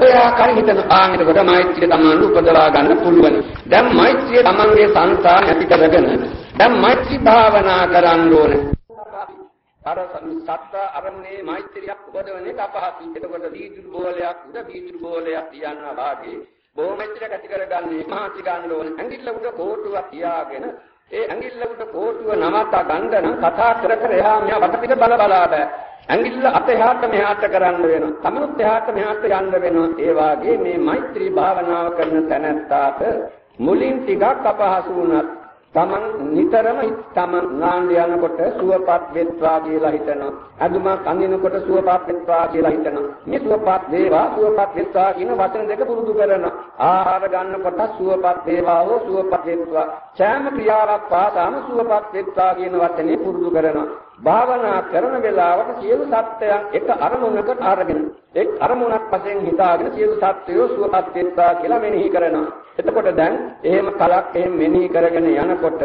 ඔය ආකාරයෙන් හිතන ආමිත කොට මෛත්‍රිය තමන් උපදවා ගන්න පුළුවන්. දැන් මෛත්‍රිය තමන්ගේ සංසාර ඇති කරගෙන දැන් මෛත්‍රී භාවනා කරන්න ඕනේ. අර සත්ත අරමුණේ මෛත්‍රියක් උපදවන එක අපහසුයි. එතකොට දීදුරු බෝලයක් උඩ දීදුරු බෝලයක් තියනවා වාගේ බොහොමච්චර කැටි කරගන්නේ මහසි ගන්න ඕන ඇඟිල්ල උඩ කෝටුවක් තියාගෙන ඒ ඇඟිල්ල උඩ කෝටුව නවත්තා ගන්න නම් කතා කර කර එහා මෙහා වටපිට බල බලා බෑ. ඇඟිල්ල අත එහාට මෙහාට කරන්න වෙනවා. තමනුත් එහාට මෙහාට යන්න වෙනවා. ඒ වාගේ මේ මෛත්‍රී භාවනාව කරන තැනැත්තාට මුලින් ටිකක් අපහසු වුණත් තමන් නිතරම තමන් නාන්න යනකොට සුවපත් වෙත්වා කියලා හිතනවා. අඳුමක් අඳිනකොට සුවපත් වෙත්වා කියලා හිතනවා. මේ සුවපත් වේවා සුවපත් වෙත්වා කියන වචන දෙක පුරුදු කරනවා. ආහාර ගන්නකොට සුවපත් වේවා හෝ සුවපත් වෙත්වා. සෑම ක්‍රියාවක් පාසාම සුවපත් වෙත්වා කියන වචනේ පුරුදු කරනවා. භාවනා කරන වෙලාවට සියලු සත්‍යයන් එක අරමුණකට අරගෙන එක් අරමුණක් වශයෙන් හිතාගෙන සියලු සත්වයෝ සුවපත් වෙත්වා කියලා මෙනෙහි කරනවා. එතකොට දැන් එහෙම කලක් එහෙම මෙනෙහි කරගෙන යනකොට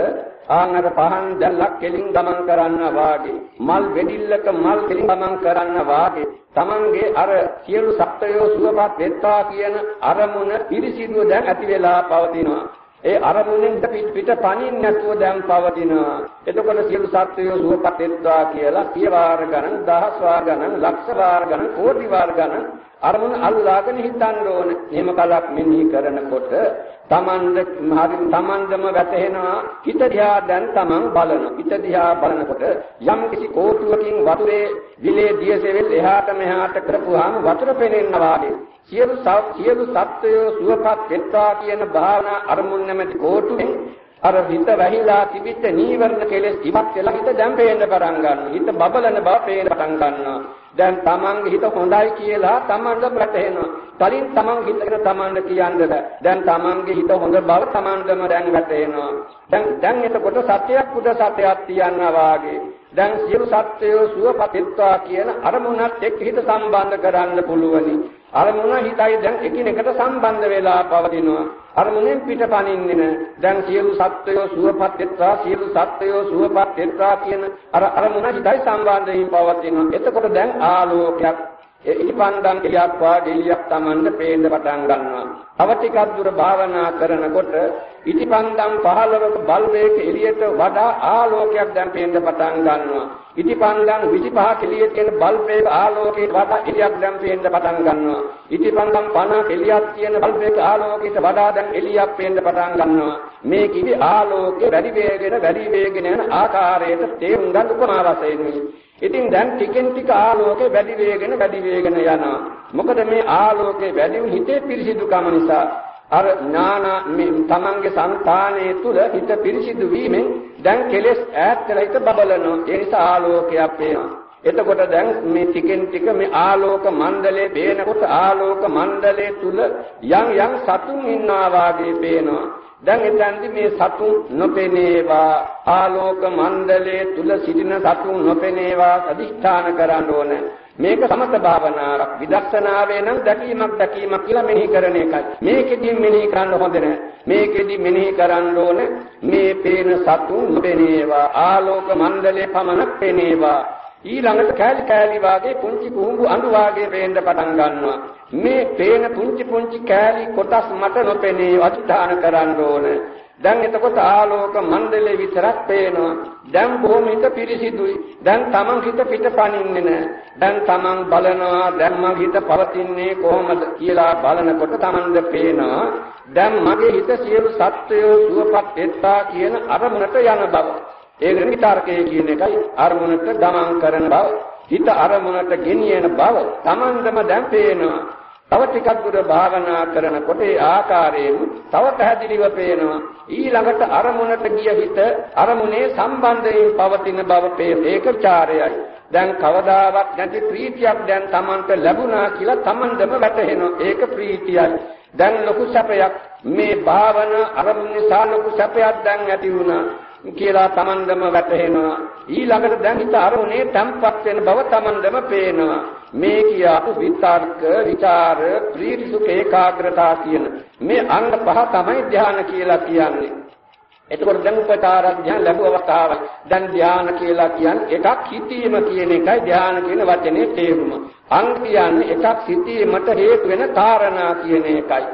ආන් අර පහන් දැල්ලක් කෙලින් ගමන් කරන්න වාගේ මල් වෙඩිල්ලක මල් කෙලින් ගමන් කරන්න වාගේ Tamange අර සියලු සත්වයෝ සුවපත් වෙත්වා කියන අරමුණ පිරිසිදුව දැන් ඇති වෙලා පවතිනවා. ඒ අරමුණෙන් පිට පිට පණින් නැතුව දැන් පවතිනවා. එතකොට සියලු සත්වයෝ සුවපත් වෙත්වා කියලා සිය වාර ගණන්, දහස් වාර ගණන්, ලක්ෂ වාර ගණන්, කෝටි වාර ගණන් අරමුණ අල්ලාගෙන හිතන්න ඕන. එහෙම කලක් මෙනෙහි කරනකොට තමන්ද හරි තමන්දම වැටහෙනවා හිත දිහා දැන් තමන් බලන. හිත දිහා බලනකොට යම් කිසි කෝටුවකින් වතුරේ විලේ දියසෙවිල් එහාට මෙහාට කරපුවාම වතුර පෙනෙනවා වගේ. සියලු සියලු සත්වයෝ සුවපත් වෙත්වා කියන භාවනා අරමුණ නැමැති කෝටුවෙන් අර හිත වැහිලා තිබිච්ච නීවරණ කෙලෙස් ඉවත් වෙලා හිත දැන් පේන්න පටන් ගන්නවා. හිත බබලන බව පේන්න පටන් ගන්නවා. දැන් තමන්ගේ හිත හොඳයි කියලා තමන්ට වැටහෙනවා. කලින් තමන් හිතගෙන තමන්ට කියන්න බෑ. දැන් තමන්ගේ හිත හොඳ බව තමන්ටම දැන් වැටහෙනවා. දැන් දැන් එතකොට සත්‍යයක් පුද සත්‍යයක් තියනවා වාගේ. දැන් සියලු සත්‍යය සුවපත්ත්වා කියන අරමුණත් එක්ක හිත සම්බන්ධ කරන්න පුළුවනි. අරමුණ හිතයි දැන් එකිනෙකට සම්බන්ධ වෙලා පවතිනවා. අරමුණෙන් පිටපණින්නේ නැ. දැන් සියලු සත්වයෝ සුවපත් වෙත්වා සියලු සත්වයෝ සුවපත් වෙත්වා කියන අර අරමුණ හිතයි සම්බන්ධයෙන් පවතිනවා. එතකොට දැන් ආලෝකයක් ඉතිපන්දම් එලියක් වාඩිලියක් Tamanda පේන්න පටන් ගන්නවා. තව ටිකක් දුර භාවනා කරනකොට ඉතිපන්දම් 15ක බල්බයක එළියට වඩා ආලෝකයක් දැන් පේන්න පටන් ගන්නවා. ඉතිපන්දම් 25ක එළියේ තියෙන බල්බයක ආලෝකයට වඩා එළියක් දැන් පේන්න පටන් ගන්නවා. ඉතිපන්දම් 50ක එළියක් තියෙන බල්බයක ආලෝකයට වඩා දැන් එළියක් පේන්න පටන් ගන්නවා. මේ කිවි ආලෝකේ වැඩි වේගෙන වැඩි වේගෙන යන ආකාරයට තේරුම් ගන්න උපමා වශයෙන් ඉතින් දැන් ටිකෙන් ටික ආලෝකේ වැඩි වේගෙන වැඩි වේගෙන යනවා. මොකද මේ ආලෝකේ වැඩි වූ හිතේ පිරිසිදුකම නිසා අර ඥාන මේ තමන්ගේ సంతානයේ තුල හිත පිරිසිදු වීමෙන් දැන් කෙලෙස් ඈත් වෙලා හිත බබලනවා. ඒ නිසා ආලෝකයක් පේනවා. එතකොට දැන් මේ ටිකෙන් ටික මේ ආලෝක මණ්ඩලයේ පේනකොට ආලෝක මණ්ඩලයේ තුල යම් යම් සතුන් ඉන්නවා වාගේ පේනවා. දැන් එතනදි මේ සතුන් නොපෙනේවා ආලෝක මණ්ඩලයේ තුල සිටින සතුන් නොපෙනේවා අදිෂ්ඨාන කරන්න ඕන මේක සමත භාවනාවක්. විදර්ශනාවේ නම් දැකීමක් දැකීමක් කියලා මෙනෙහි කරන එකයි. මේකෙදි මෙනෙහි කරන්න හොඳ නැහැ මේකෙදි මෙනෙහි කරන්න ඕන මේ පේන සතුන් නොපෙනේවා. ආලෝක මණ්ඩලයේ පමණක් පෙනේවා. ඊළඟට කෑලි කෑලි වාගේ පුංචි කුඹු අඳු වාගේ පේන්න පටන් ගන්නවා. මේ පේන පුංචි පුංචි කෑලි කොටස් මට නොපෙනී අධිධාන කරන්න ඕන. දැන් එතකොට ආලෝක මණ්ඩලේ විතරක් පේනවා. දැන් බොහොම හිත පිරිසිදුයි. දැන් තමන් හිත පිටපණින්නේ නැහැ. දැන් තමන් බලනවා දැන් මගේ හිත පවතින්නේ කොහොමද කියලා බලනකොට තමන්ද පේනවා. දැන් මගේ හිත සියලු සත්වයෝ සුවපත් වෙත්තා කියන අරමුණට යන බව. ඒක විතරකයේ කියන එකයි අරමුණට ගමන් කරන බව. හිත අරමුණට ගෙනියන බව Tamandම දැන් පේනවා. තව ටිකක් දුර භාවනා කරනකොට ඒ ආකාරයෙන් තව පැහැදිලිව පේනවා. ඊළඟට අරමුණට ගිය හිත අරමුණේ සම්බන්ධයෙන් පවතින බව පේන ඒක චාරයයි. දැන් කවදාවත් නැති ප්‍රීතියක් දැන් Tamanට ලැබුණා කියලා Tamandම වැටහෙනවා. ඒක ප්‍රීතියයි. දැන් ලොකු සැපයක් මේ භාවන අරමුණ නිසා ලොකු සැපයක් දැන් ඇති වුණා. කියලා Tamandම වැටහෙනවා. ඊළඟට දැන් හිත අරමුණේ තැම්පත් වෙන බව Tamandම පේනවා. මේ කියාපු විතර්ක විචාර ප්‍රීති සුඛ ඒකාග්‍රතාව කියන මේ අංග පහ තමයි ධ්‍යාන කියලා කියන්නේ. එතකොට දැන් උපචාර ධ්‍යාන ලැබුව අවස්ථාවයි දැන් ධ්‍යාන කියලා කියන්නේ එකක් හිතීම කියන එකයි ධ්‍යාන කියන වචනේ තේරුම. අංග කියන්නේ එකක් සිටීමට හේතු වෙන කාරණා කියන එකයි.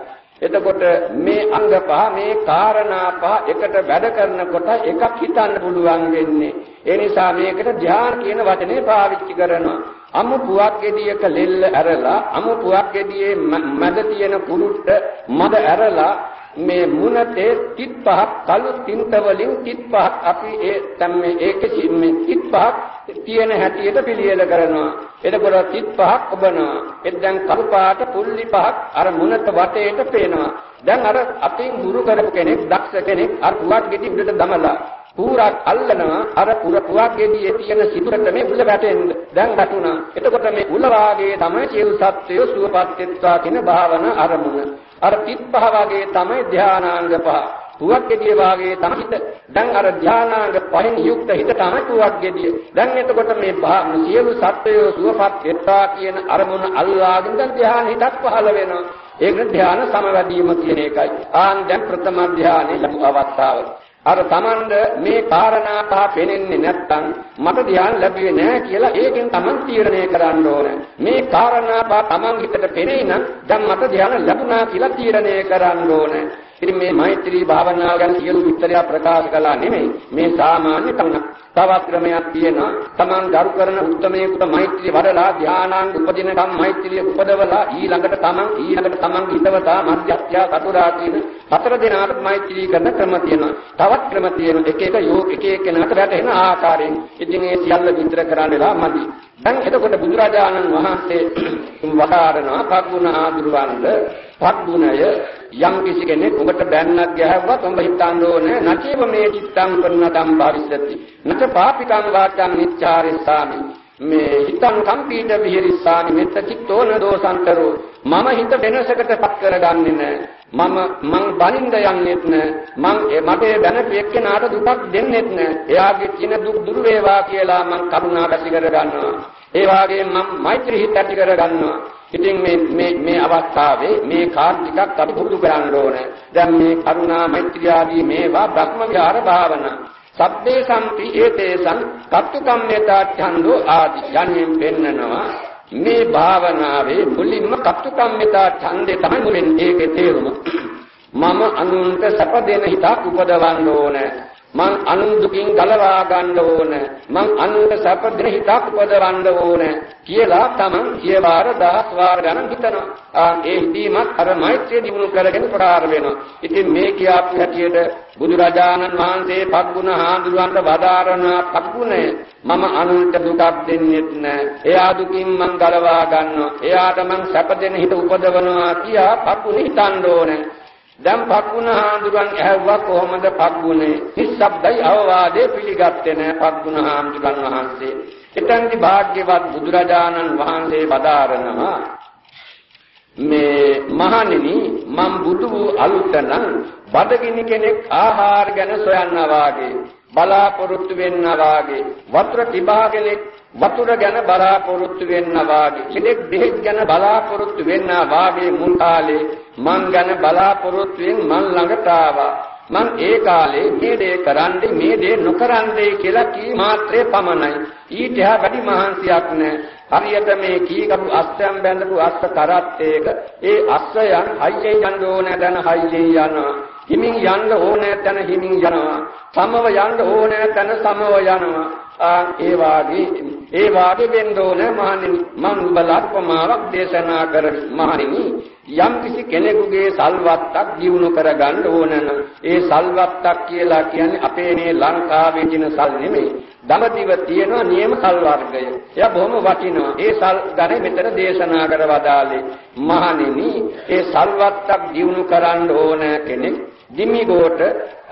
එතකොට මේ අංග පහ මේ කාරණා පහ එකට වැඩ කරනකොට එකක් හිතන්න පුළුවන් වෙන්නේ. ඒ නිසා මේකට ධ්‍යාන කියන වචනේ පාවිච්චි කරනවා. අමු පුවක් ගෙඩියක ලෙල්ල ඇරලා අමු පුවක් ගෙඩියේ මැද තියෙන කුරුට්ට මද ඇරලා මේ මුණතේ තිත් පහක් කළු තින්ත වලින් තිත් පහක් අපි ඒ තමයි ඒකෙ මේ තිත් පහක් තියෙන හැටියට පිළියෙල කරනවා. එතකොට තිත් පහක් ඔබනවා. එත් දැන් කළු පාට පුල්ලි පහක් අර මුණත වටේට පේනවා. දැන් අර අතින් දුරු කරපු කෙනෙක් දක්ෂ කෙනෙක් අර පුවක් ගෙඩි උඩට දමලා පුරක් අල්ලනවා. අර පුර පුවක් ගෙඩියේ තියෙන සිදුරට මේ උල වැටෙන්න දැන් වැටුණා. එතකොට මේ උල වාගේ තමයි සියලු සත්‍යය සුවපත් වෙත්වා කියන භාවන අරමුණ. අර තිත් පහ වගේ තමයි ධානාංග පහ. තුවක් ගෙඩිය වාගේ තමයි දැන් අර ධානාංග පහෙන් යුක්ත හිත තමයි තුවක් ගෙඩිය. දැන් එතකොට මේ සියලු සත්වයෝ සුවපත් වෙත්තා කියන අරමුණ අල්ලාගෙන දැන් ධාන හිතක් පහළ වෙනවා. ඒක ධාන සමවැදීම කියන එකයි. ආන් දැන් ප්‍රථම ධානයේ ලබු අවස්ථාව. අර Tamand මේ කාරණා පහ පෙනෙන්නේ නැත්තම් මට ධ්‍යාන ලැබුවේ නැහැ කියලා ඒකෙන් Taman තීරණය කරන්න ඕන. මේ කාරණා පහ Taman හිතට පෙනෙයි නම් දැන් මට ධ්‍යාන ලැබුණා කියලා තීරණය කරන්න ඕන. ඉතින් මේ මෛත්‍රී භාවනාව ගැන සියලු විස්තරය ප්‍රකාශ කළා නෙමෙයි. මේ සාමාන්‍ය කමන. තවත් ක්‍රමයක් තියෙනවා. Taman ගරු කරන උත්මේකට මෛත්‍රී වඩලා ධානාංග උපදිනකම් මෛත්‍රිය උපදවලා ඊළඟට Taman ඊළඟට Taman හිතවතා මධ්‍යස්ත්‍යා සතුරා කියන හතර දෙනාට මෛත්‍රී කරන ක්‍රම තියෙනවා. තවත් ක්‍රම තියෙනවා. එක එක යෝග එක එක කෙනාට වැටෙන ආකාරයෙන්. ඉතින් ඒ සියල්ල විස්තර කරන්න වෙලා මදි. දැන් එතකොට බුදුරජාණන් වහන්සේ වදාරනවා පග්ගුණ ආදුරවන්ද පග්ගුණය යම් කිසි කෙනෙක් උඹට බැන්නක් ගැහුවත් උඹ හිතන්න ඕනේ නැචේව මේ චිත්තං කරනතම් භවිස්සති නච පාපිකං වාචං නිච්චාරිස්සාමි මේ හිතං කම්පීඩ විහෙරිස්සාමි. මෙත්ත චිත්තෝන දෝසන්තරෝ මම හිත වෙනසකට පත් කරගන්නේ නැහැ මම මං බනින්ද යන්නෙත් නැහැ මං මට දැනපු එක්කෙනාට දුකක් දෙන්නෙත් නැහැ එයාගේ තියෙන දුක් දුරු වේවා කියලා මං කරුණා ඇති කර ගන්නවා ඒ වගේම මම මෛත්‍රී හිත ඇති කර ගන්නවා ඉතින් මේ මේ මේ අවස්ථාවේ මේ කාර් ටිකක් අපි පුරුදු කරන්න ඕනේ. දැන් මේ කරුණා මෛත්‍රිය ආදී මේවා භක්ම විහාර භාවනා. සබ්බේ සම්පි ඒතේසං කත්තු කම්මේතා ඡන්தோ ආදී යන්නේ පෙන්නනවා. මේ භාවනාවේ මුලින්ම කත්තු කම්මේතා ඡන්දේ තමයි මුලින් ඒකේ තේරුම. මම අනුන්ට සැප දෙන හිතක් උපදවන්න ඕනේ. මං අනුන් දුකින් ගලවා ගන්න ඕන. මං අනුන්ට සැප දෙන හිතක් උපදවන්න ඕන කියලා තමන් කියවාර දහස් වාර ගණන් හිතනවා. ආ ඒ හිතීමත් අර මෛත්‍රිය දිනු කරගෙන ප්‍රාර වෙනවා. ඉතින් මේ කියාපු හැටියට බුදුරජාණන් වහන්සේ පග්ගුණ හාඳුරන්ට වදාරන පග්ගුණය මම අනුන්ට දුකක් දෙන්නෙත් නෑ. එයා දුකින් මං ගලවා ගන්නවා. එයාට මං සැප දෙන හිත උපදවනවා කියා පග්ගුණ හිතන්න ඕනේ. දැන් පග්ගුණ හාමුදුරන් ඇහුවා කොහොමද පග්ගුණේ? නිස්සබ්දයි අවවාදේ පිළිගත්තේ නැහැ පග්ගුණ හාමුදුරන් වහන්සේ. එතෙන්දි භාග්‍යවත් බුදුරජාණන් වහන්සේ බදාරනවා මේ මහණෙනි මම බුදු වූ අලුතනම් බඩගිනි කෙනෙක් ආහාර ගැන සොයනවා වාගේ බලාපොරොත්තු වෙන්නා වාගේ වතුර තිබා කෙනෙක් වතුර ගැන බලාපොරොත්තු වෙන්නා වාගේ කෙනෙක් දෙහෙත් ගැන බලාපොරොත්තු වෙන්නා වාගේ මුල් කාලේ මං ගැන බලාපොරොත්තුෙන් මං ළඟට ආවා. මං ඒ කාලේ මේ දේ කරන්නේ මේ දේ නොකරන්නේ කියලා කී මාත්‍රේ පමණයි. ඊට එහා වැඩි මහන්සියක් නැහැ හරියට මේ කීකපු අස්සයන් බැඳපු අස්ස කරත්තේක ඒ අස්සයන් හයියෙන් යන්න ඕන දැන හයියෙන් යනවා. හිමින් යන්න ඕනෑ තැන හිමින් යනවා. සමව යන්න ඕනෑ තැන සමව යනවා. ආ ඒ වාගේ ඒ වාගේ වෙන්න ඕන මහණෙනි. මම උඹලා උපමාවක් දේශනා කර මහණෙනි යම් කිසි කෙනෙකුගේ සල්වත්තක් දියුණු කරගන්න ඕන නම් ඒ සල්වත්තක් කියලා කියන්නේ අපේ මේ ලංකාවේ තියෙන සල් නෙමෙයි. දඹදිව තියෙන නියම සල් වර්ගය. එයා බොහොම වටිනවා. ඒ සල් ගණේ මෙතන දේශනා කරවදාලේ මහණෙනි ඒ සල්වත්තක් දියුණු කරන්න ඕන කෙනෙක් දිමිගෝට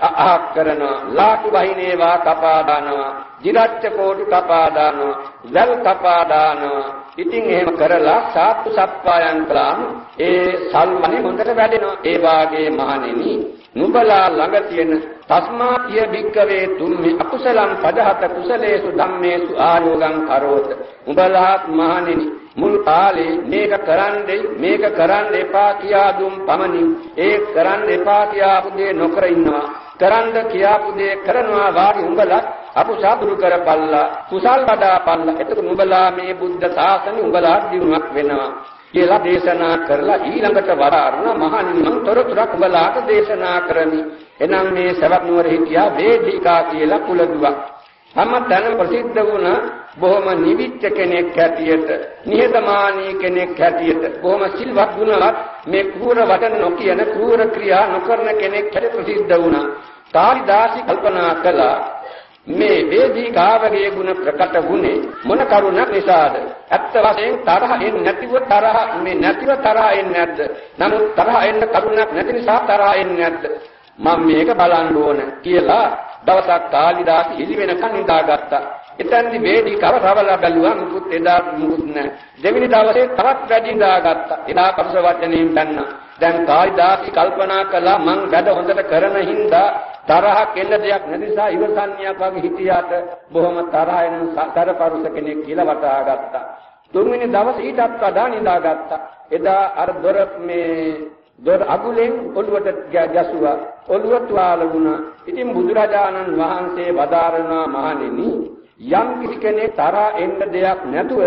අහක් කරනවා. ලාටු වහිනේවා කපා දානවා. දිරච්ච කෝටු කපා දානවා වැල් කපා දානවා ඉතින් එහෙම කරලා සාත්තු සප්පායන් කළාම ඒ සල්වනේ හොඳට වැඩෙනවා. ඒ වාගේ මහණෙනි නුඹලා ළඟ තියෙන තස්මාතිය භික්කවේ තුම්හි අකුසලං පදහත කුසලේසු ධම්මේසු ආයෝගං කරෝත. උඹලාත් මහණෙනි මුල් කාලේ මේක කරන්නේ මේක කරන්න එපා කියා දුම් පමණින්. ඒ කරන්න එපා කියාපු දේ නොකර ඉන්නවා. කරන්න කියාපු දේ කරනවා වාගේ උඹලා අපුසාදුරු කරපල්ලා කුසල් වඩාපල්ලා එතකොට උඹලා මේ බුද්ධ ශාසනය උඹලා දිනුවක් වෙනවා. කියලා දේශනා කරලා ඊළඟට වදාරන මහණින් මං තොරතුරක් උඹලාට දේශනා කරමි. එනම් මේ සවැත් නුවර හිටියා වේදිකා කියලා කුලදුවක්. හැම තැනම ප්‍රසිද්ධ වුණ බොහොම නිවිච්ච කෙනෙක් හැටියට නිහතමානී කෙනෙක් හැටියට බොහොම සිල්වත් ගුණවත් මේ කූර වචන නොකියන කූර ක්‍රියා නොකරන කෙනෙක් හැටියට ප්‍රසිද්ධ වුණා. කාලිදාසි කල්පනා කළා මේ වේදිකාවගේ ගුණ ප්‍රකට වුණේ මොන කරුණක් නිසාද? ඇත්ත වශයෙන් තරහ එන්නේ නැතිව තරහ මේ නැතිව තරහ එන්නේ නැද්ද? නමුත් තරහ එන්න කරුණක් නැති නිසා තරහ එන්නේ නැද්ද? මම මේක බලන්න ඕන කියලා දවසක් කාලිදාස ඉලි වෙනකන් ඉඳාගත්තා. එතෙන්දි වේදිකාව රවලා බැලුවා මුකුත් එදා මුකුත් නැහැ. දෙවෙනි දවසේ තවත් වැඩි ඉඳාගත්තා. එදා පරස වචනෙන් බැන්නා. දැන් කායිදාසි කල්පනා කළා මං වැඩ හොඳට කරන හින්දා තරහක් එන්න දෙයක් නැති නිසා ඉවසන්නියක් වගේ හිටියාට බොහොම තරහ එන තරපරුස කෙනෙක් කියලා වටහා ගත්තා. තුන්වෙනි දවසේ ඊටත් වඩා නිදාගත්තා. එදා අර දොර මේ දොර අගුලෙන් ඔළුවට ගැසුවා. ඔළුව තුවාල වුණා. ඉතින් බුදුරජාණන් වහන්සේ වදාරනා මහණෙනි යම් කිසි කෙනෙක් තරහා එන්න දෙයක් නැතුව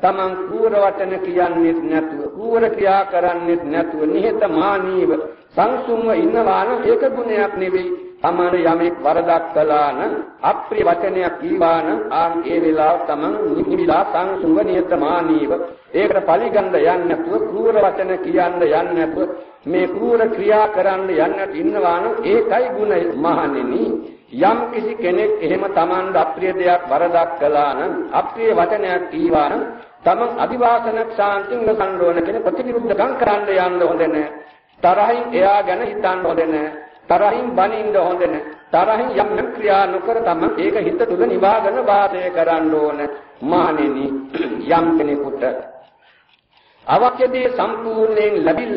Taman කූර වචන කියන්නේත් නැතුව කූර ක්‍රියා කරන්නේත් නැතුව නිහතමානීව සංසුන්ව ඉන්නවා නම් ඒක ගුණයක් නෙවෙයි තමන යමෙක් වරදක් කළා නම් අප්‍රිය වචනයක් කීවා නම් ආන් ඒ වෙලාව තමන් නිවිලා සංසුන්ව නිහතමානීව ඒකට පරිගන්න යන්නේ නැතුව කූර වචන කියන්න යන්නේ නැතුව මේ කූර ක්‍රියා කරන්න යන්නට ඉන්නවා නම් ඒකයි ගුණය මහණෙනි යම් කිසි කෙනෙක් එහෙම Tamanට අප්‍රිය දෙයක් වරදක් කළා නම් අප්‍රිය වචනයක් කීවා නම් තමන් අදිවාසනක් ශාන්තිංග සම්රෝණ කියන ප්‍රතිවිරුද්ධකම් කරන්න යන්න හොඳ නැහැ. තරහින් එයා ගැන හිතන්න හොඳ නැහැ. තරහින් බනින්න හොඳ නැහැ. තරහින් යම් යම් ක්‍රියා නොකර තමන් ඒක හිත තුල නිවාගෙන වාසය කරන්න ඕන. මහණෙනි යම් කෙනෙකුට අවශ්‍ය දේ සම්පූර්ණයෙන්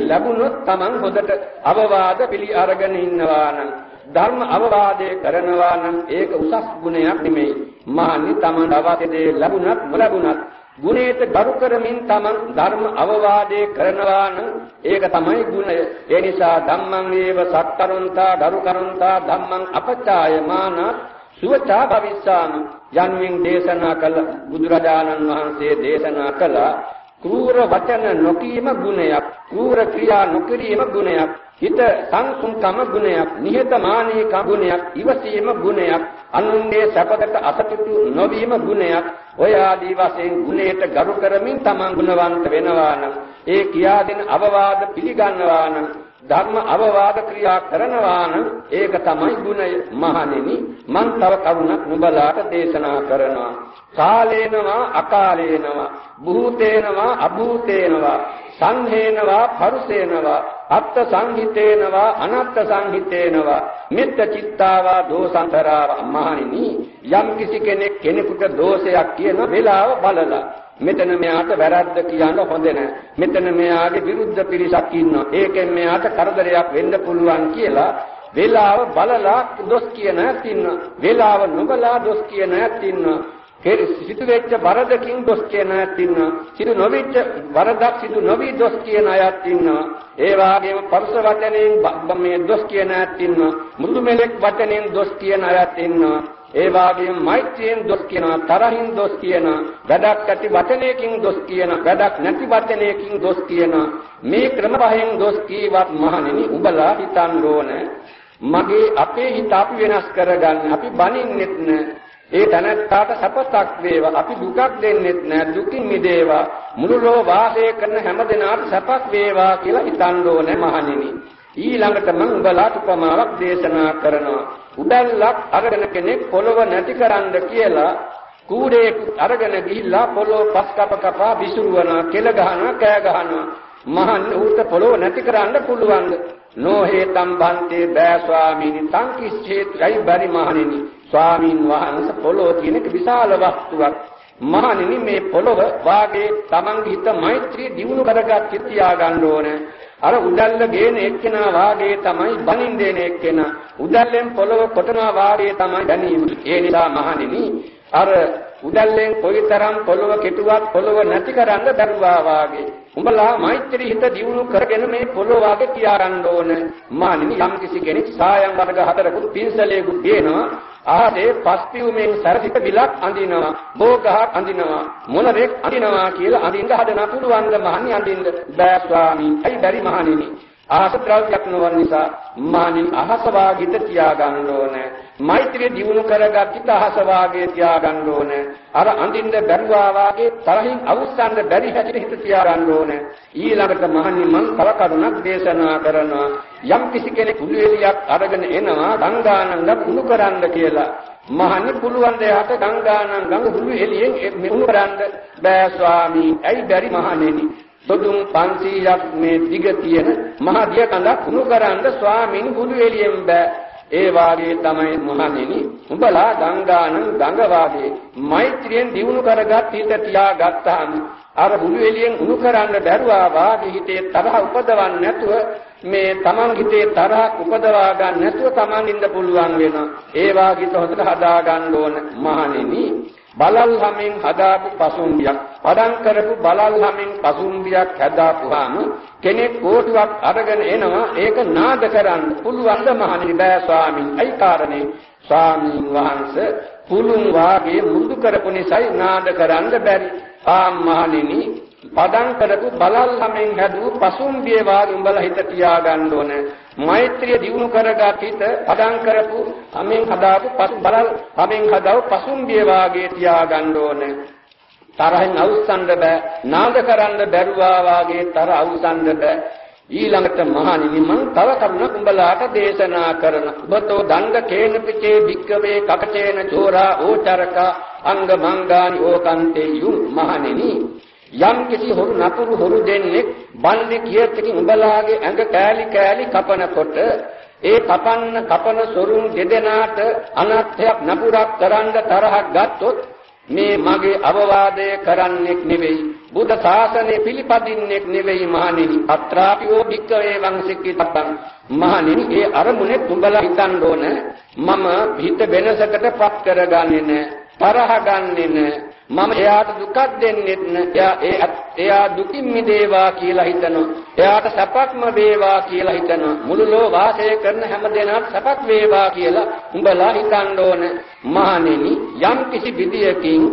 ලැබුණොත් තමන් හොඳට අවවාද පිළි අරගෙන ඉන්නවා නම් ධර්ම අවවාදේ කරනවා නම් ඒක උසස් ගුණයක් නෙමෙයි. මහනි තමන් අවශ්‍ය දේ ලැබුණත් නොලැබුණත් ගුණයට ගරු කරමින් තමන් ධර්ම අවවාදේ කරනවා නම් ඒක තමයි ගුණය. ඒ නිසා ධම්මං වේව සත්තරුන්තා ගරු කරුන්තා ධම්මං අපචායමාන සුවචා භවිස්සාම යන්වින් දේශනා කළ බුදුරජාණන් වහන්සේ දේශනා කළා කෲර වචන නොකීම ගුණයක් කෲර ක්‍රියා නොකිරීම ගුණයක් හිත සංසුන්කම ගුණයක් නිහතමානීකම ගුණයක් ඉවසීම ගුණයක් අනුන්ගේ සැපකට අසතුටු නොවීම ගුණයක් ඔය ආදී වශයෙන් ගුණයට ගරු කරමින් තමන් ගුණවන්ත වෙනවා නම් ඒ කියා දෙන අවවාද පිළිගන්නවා නම් ධර්ම අවවාද ක්‍රියා කරනවා නම් ඒක තමයි ගුණය මහණෙනි. මං තව කරුණක් නුඹලාට දේශනා කරනවා. කාලේනවා අකාලේනවා භූතේනවා අභූතේනවා සංහේනවා පරුසේනවා අත්ත සංහිතේනවා අනත්ත සංහිතේනවා මෙත්ත චිත්තාවා දෝසන්තරා මහණෙනි යම් කිසි කෙනෙක් කෙනෙකුට දෝෂයක් කියන වෙලාව බලලා මෙතන මෙයාට වැරද්ද කියන්න හොඳ නැහැ. මෙතන මෙයාගේ විරුද්ධ පිරිසක් ඉන්නවා. ඒකෙන් මෙයාට කරදරයක් වෙන්න පුළුවන් කියලා වෙලාව බලලා දොස් කියන ඇත් ඉන්නවා. වෙලාව නොබලා දොස් කියන ඇත් ඉන්නවා. සිදු වෙච්ච වරදකින් දොස් කියන අයත් ඉන්නවා. සිදු නොවෙච්ච වරදක් සිදු නොවි දොස් කියන අයත් ඉන්නවා. ඒ වගේම පරුස වචනෙන් මේ දොස් කියන අයත් ඉන්නවා. මුදු මෙලෙක් වචනෙන් දොස් කියන අයත් ඉන්නවා. ඒ වගේම මෛත්‍රියෙන් දොස් කියනවා තරහින් දොස් කියනවා වැඩක් ඇති වචනයකින් දොස් කියනවා වැඩක් නැති වචනයකින් දොස් කියනවා මේ ක්‍රම පහෙන් දොස් කීවත් මහණෙනි උඹලා හිතන්න ඕනේ. මගේ අපේ හිත අපි වෙනස් කරගන්න අපි බනින්නෙත් නෑ. ඒ තනත්තාට සපතක් වේවා අපි දුකක් දෙන්නෙත් නෑ. දුකින් මිදේවා. මුළු ලෝ වාසය කරන හැම දිනාට සපක් වේවා කියලා හිතන්න ඕනේ මහණෙනි. ඊළඟට මම උඹලාට උපමාවක් දේශනා කරනවා. උඩල්ලක් අරගෙන කෙනෙක් පොළව නැති කරන්න කියලා කූඩේ අරගෙන ගිහිල්ලා පොළොව පස් කප කපා විසිරුවනවා කෙල ගහනවා කෑ ගහනවා. මහන් ඌට පොළොව නැති කරන්න පුළුවන්ද? නොහේතම් බන්තේ බෑ ස්වාමීනි තං කිච්ඡේත්යි බරි මහණෙනි ස්වාමීන් වහන්සේ පොළොව කියන විශාල වස්තුවක්. මහණෙනි මේ පොළොව වාගේ තමන්ගේ හිත මෛත්‍රී දිනු කරගත් තියා ගන්න ඕනේ. අර උදැල්ල ගේන එක්කෙනා වාගේ තමයි බනින් දෙන එක්කෙනා. උදැල්ලෙන් පොළොව කොටනවා වාගේ තමයි දැනීම ඒ නිසා මහණෙනි අර උදැල්ලෙන් කොයිතරම් පොළොව කෙටුවත් පොළොව නැති කරන්න දරුවා වාගේ. උඹලා මෛත්‍රී හිත දියුණු කරගෙන මේ පොළොව වාගේ තියාගන්න ඕන. මානිනි යම් කිසි කෙනෙක් සායම් වර්ග හතරකුත් පින්සලයකුත් ගේනවා. ආදී පස්තිවුමෙන් සරසිත විලක් අඳිනවා භෝගහක් අඳිනවා මොනරෙක් අඳිනවා කියලා අඳින්න හදන පුළුවන් ද මහණි අඳින්න? බෑ ස්වාමී. අයි බැරි මහණෙනි? ආස ද්‍රව්‍යයක් නොවන නිසා මානින් අහස වාගිත තියාගන්න ඕනේ. මෛත්‍රිය දිනු කරගත්ත අහස වාගේ තියාගන්න ඕනේ. අර අඳින්න බැරුවා වාගේ තරහින් අවුස්සන්න බැරි හැටියට හිත තියාගන්න ඕනේ. ඊළඟට මහණනි මං තව කරුණක් දේශනා කරනවා. යම් කිසි කෙනෙක් කුලියලියක් අරගෙන එනවා ගංගානංග කුණු කරන්න කියලා. මහණනි පුළුවන් දෙයට ගංගානංග ගඟ හුළු එළියෙන් මෙහුණු කරන්න බෑ ස්වාමී. ඇයි බැරි මහණෙනි? සොදුම් 500ක් මේ දිග තියෙන මහ දිය කඳක් උණු කරන්න ස්වාමීන් බුදු එළියෙන් බෑ ඒ වාගේ තමයි මහණෙනි උඹලා ගංගානම් ගඟ වාගේ මෛත්‍රියෙන් දිනු කරගත් හිත තියා ගත්තාම අර බුළු එළියෙන් උණු කරන්න බැරුවා වාගේ හිතේ තරහ උපදවන්නේ නැතුව මේ Taman හිතේ තරහක් උපදවා ගන්න නැතුව Taman ඉන්න පුළුවන් වෙනවා. ඒ වාගේ හොඳට හදා ගන්න ඕන මහණෙනි. බලල් හැමින් හදාපු පසුම්බියක් පදම් කරපු බලල් හැමින් පසුම්බියක් හදාපුවාම කෙනෙක් කෝටුවක් අරගෙන එනවා. ඒක නාද කරන්න පුළුවන් ද මහණෙනි? බෑ ස්වාමීන්. අයි කාරණේ? ස්වාමීන් වහන්සේ පුළුන් වාගේ මුදු කරපු නිසායි නාද කරන්න බැරි. ආ මහණෙනි පදම් කරපු බලල් හැමෙන් හැදූ පසුම්බිය වාගේ උඹලා හිත තියාගන්න ඕන. මෛත්‍රිය දිනු කරගත් හිත පදම් කරපු හැමෙන් හදාපු පසු බලල් හැමෙන් හදාව පසුම්බිය වාගේ තියාගන්න ඕන. තරහෙන් අවසන්ද බෑ. නාද කරන්න බැරුවා වාගේ තර අවසන්ද බෑ. ඊළඟට මහණෙනි මං තව කරුණක් උඹලාට දේශනා කරන. ඔබතෝ දණ්ඩ කේන පිටේ භික්කවේ කකචේන චෝරා ඕචරක අංග මංගානි ඕකන්තේ යුම්. මහණෙනි යම් කිසි හොරු නපුරු හොරු දෙන්නෙක් බල්ලි කියතකින් උඹලාගේ ඇඟ කෑලි කෑලි කපනකොට ඒ කපන්න කපන සොරුන් දෙදෙනාට අනර්ථයක් නපුරක් කරන්න තරහක් ගත්තොත් මේ මගේ අවවාදය කරන්නෙක් නෙවෙයි බුද්ධ ශාසනය පිළිපදින්නෙක් නෙවෙයි මහණෙනි. අත්‍රාපියෝ භික්කවේ වංශිකිතබ්බං මහණෙනි ඒ අරමුණේ තුඹලා හිතන්න ඕන. මම හිත වෙනසකට පත් කරගන්නේ නැහැ තරහ ගන්නෙ නැහැ මම එයාට දුකක් දෙන්නෙත් නෑ. එයා එයා දුකින් මිදේවා කියලා හිතනවා. එයාට සැපක්ම වේවා කියලා හිතනවා. මුළු ලෝ වාසය කරන හැම දෙනාට සැපක් වේවා කියලා උඹලා හිතන්න ඕන. මහණෙනි යම් කිසි විදියකින්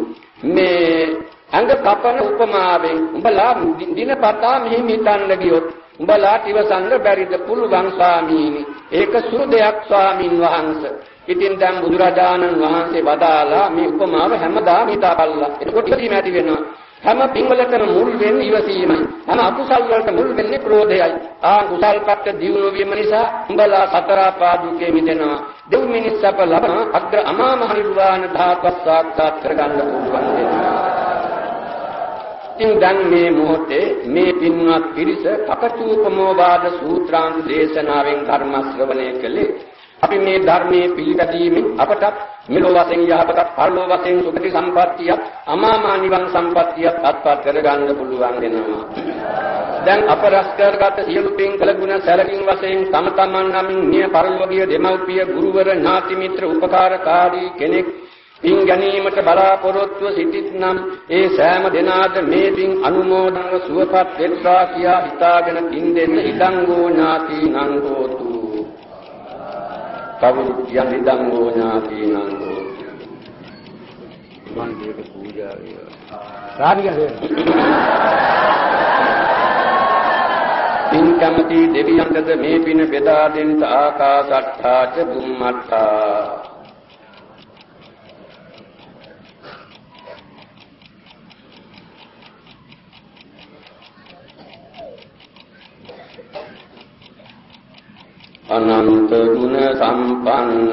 මේ අංග කපන උපමාවෙන් උඹලා දිනපතා මෙහෙම හිතන්න ගියොත් උඹලාට ඉවසන්න බැරිද පුළුවන් ස්වාමීනි. ඒක සුදු දෙයක් ස්වාමින් වහන්සේ. ඉතින් දැන් බුදුරජාණන් වහන්සේ වදාලා මේ උපමාව හැමදාම හිතාපල්ලා. එතකොට ඉවසීම ඇති වෙනවා. හැම පින්වලටම මුල් වෙන්නේ ඉවසීමයි. හැම අකුසල් වලට මුල් වෙන්නේ ක්‍රෝධයයි. ආ කුසල් පැත්ත දියුණු වීම නිසා උඹලා සතර පාදුකේ මිදෙනවා. දෙව් මිනිස් අප ලබන අග්‍ර අමා මහ නිර්වාණ ධාතුව සාක්ෂාත් කරගන්න පුළුවන් වෙනවා. ඉතින් දැන් මේ මොහොතේ මේ පින්වත් පිරිස කපචූපමෝවාද සූත්‍රාන්ත දේශනාවෙන් ධර්ම ශ්‍රවණය කළේ අපි මේ ධර්මයේ පිළිපැදීමෙන් අපට මෙලොව වශයෙන් යහපතක් පරලොව වශයෙන් සුගති සම්පත්තියක් අමාමා නිවන් සම්පත්තියක් අත්පත් කරගන්න පුළුවන් වෙනවා. දැන් අප රැස් කරගත් සියලු පින් කළ ගුණ සැලකින් වශයෙන් තම තමන් නමින් නිය පරලෝකීය දෙමව්පිය ගුරුවර ඥාති මිත්‍ර උපකාරකාරී කෙනෙක් පින් ගැනීමට බලාපොරොත්තු සිටිත් නම් ඒ සෑම දිනාට මේ පින් අනුමෝදන්ව සුවපත් වෙත්වා කියා හිතාගෙන පින් දෙන්න ඉදංගෝ ඥාති නං හෝතු කවුරුත් යම් ඉදං හෝ ඥාතීනං හෝ මන් දෙක පූජා වේවා සාරිය පින් කැමති දෙවියන්ටද මේ පින බෙදා දෙන්න ආකාශට්ඨා ච බුම්මට්ඨා අනන්ත ගුණ සම්පන්න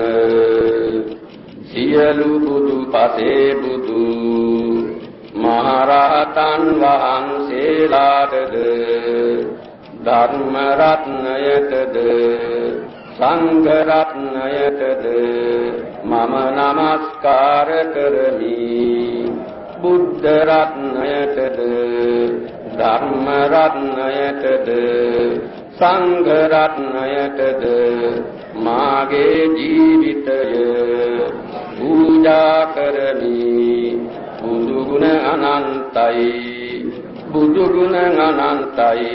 සියලු බුදු පසේ බුදු මහරහතන් වහන්සේලාටද ධර්ම රත්නයටද සංඝ රත්නයටද මම নমස්කාර කරමි. බුද්ධ රත්නයටද ධර්ම රත්නයටද සංඝ රත්නයටද මාගේ ජීවිතය පූජා කරමි. බුදු ගුණ අනන්තයි. බුදු ගුණ අනන්තයි.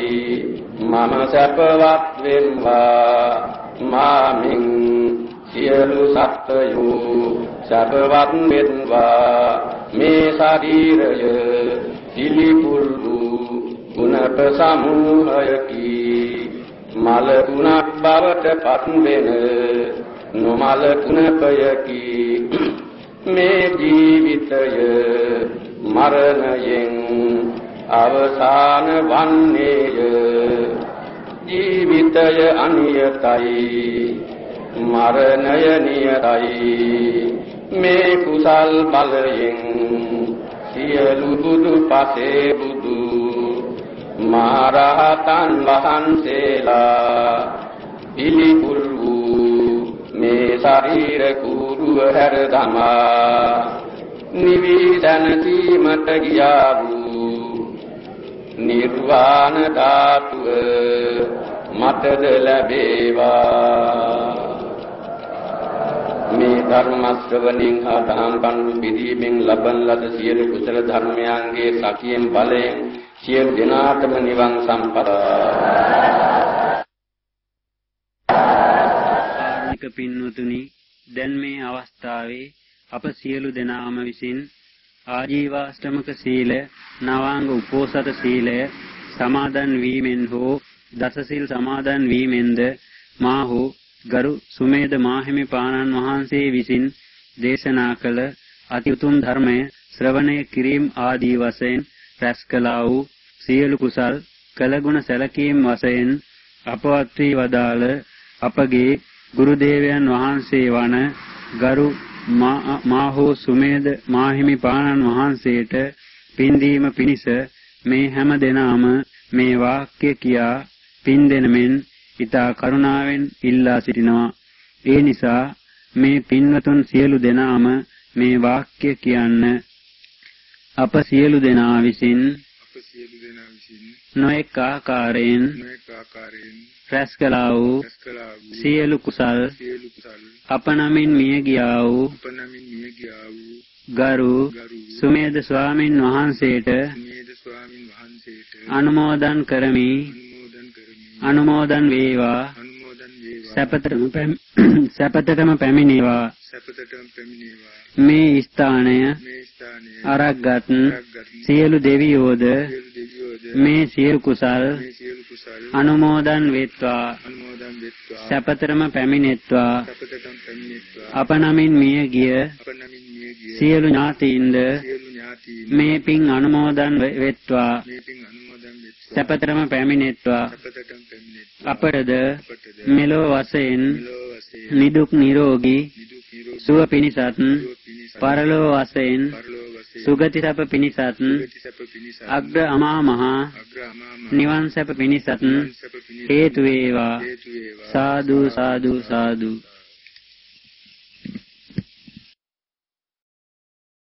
මම සැපවත් වෙම්වා. මාමින් සියලු සත්වයෝ සැපවත් වෙත්වා මේ ශරීරය සිලිපුල් වූ ගුණප සමූහයකි මල තුනක් බවට පත් වෙන නොමල තුනපයකි මේ ජීවිතය මරණයෙන් අවසාන වන්නේය. ජීවිතය අනියතයි මරණය නියතයි. මේ කුසල් බලයෙන් සියලු බුදු පසේ බුදු මහරහතන් වහන්සේලා පිළිකුල් වූ මේ ශරීර කුරුව හැර දමා නිවිදන සීමට ගියා වූ නිර්වාණ ධාතුව මතද ලැබේවා. මේ ධර්ම ශ්‍රවණින් හා දහම් කඳු පිළිමෙන් ලබන ලද සියලු කුසල ධර්මයන්ගේ සකියෙන් බලයෙන් සියලු දෙනාටම නිවන් සම්පත. ආනික පින්වතුනි දැන් මේ අවස්ථාවේ අප සියලු දෙනාම විසින් ආජීවාෂ්ටමක සීල නවාංග උපෝසත සීලය සමාදන් වීමෙන් හෝ දසසිල් සමාදන් වීමෙන්ද මාහු ගරු සුමේද මාහිමි පාණන් වහන්සේ විසින් දේශනා කළ අති උතුම් ධර්මය ශ්‍රවණය කිරීම ආදී වශයෙන් රැස් කළා වූ සියලු කුසල් කළගුණ සැලකීම් වශයෙන් අපවත් වී වදාළ අපගේ ගුරු දේවයන් වහන්සේ වන ගරු මාහෝ සුමේද මාහිමි පාණන් වහන්සේට පින්දීම පිණිස මේ හැම දෙනාම මේ වාක්‍ය කියා පින් දෙන මෙන් ඊතා කරුණාවෙන් ඉල්ලා සිටිනවා. ඒ නිසා මේ පින්වතුන් සියලු දෙනාම මේ වාක්‍ය කියන්න අප සියලු දෙනා විසින් අප සියලු දෙනා විසින් නොඑක ආකාරයෙන් නොඑක ආකාරයෙන් රැස් කළා වූ සියලු කුසල් සියලු කුසල් අප නමින් මිය ගියා වූ අපනමින් මිය ගියා වූ ගරු සුමේද ස්වාමින් වහන්සේට අනුමෝදන් කරමි. අනුමෝදන් වේවා. සැපතටම පැමිණේවා සැපතටම පැමිණේවා මේ ස්ථානය අරක්ගත් සියලු දෙවියෝද මේ සියලු කුසල් අනුමෝදන් වෙත්වා. සැපතරම පැමිණෙත්වා. අප නමින් මිය ගිය අපනමින් මිය ගිය සියලු ඥාතීන්ද මේ පින් අනුමෝදන් වෙත්වා. සැපතරම පැමිණෙත්වා. අපටද මෙලෝ වශයෙන් නිදුක් නිරෝගී සුව පිණිසත් සුව පිණිස පරලෝ වශයෙන් පරලොව වශයෙන් සුගති සැප පිණිසත් සුගති සැප පිණිස අග්‍ර අමා මහා අග්‍රහමාම නිවන් සැප පිණිසත් සැප පිණිස හේතු වේවා හේතු වේවා. සාදු සාදු සාදු.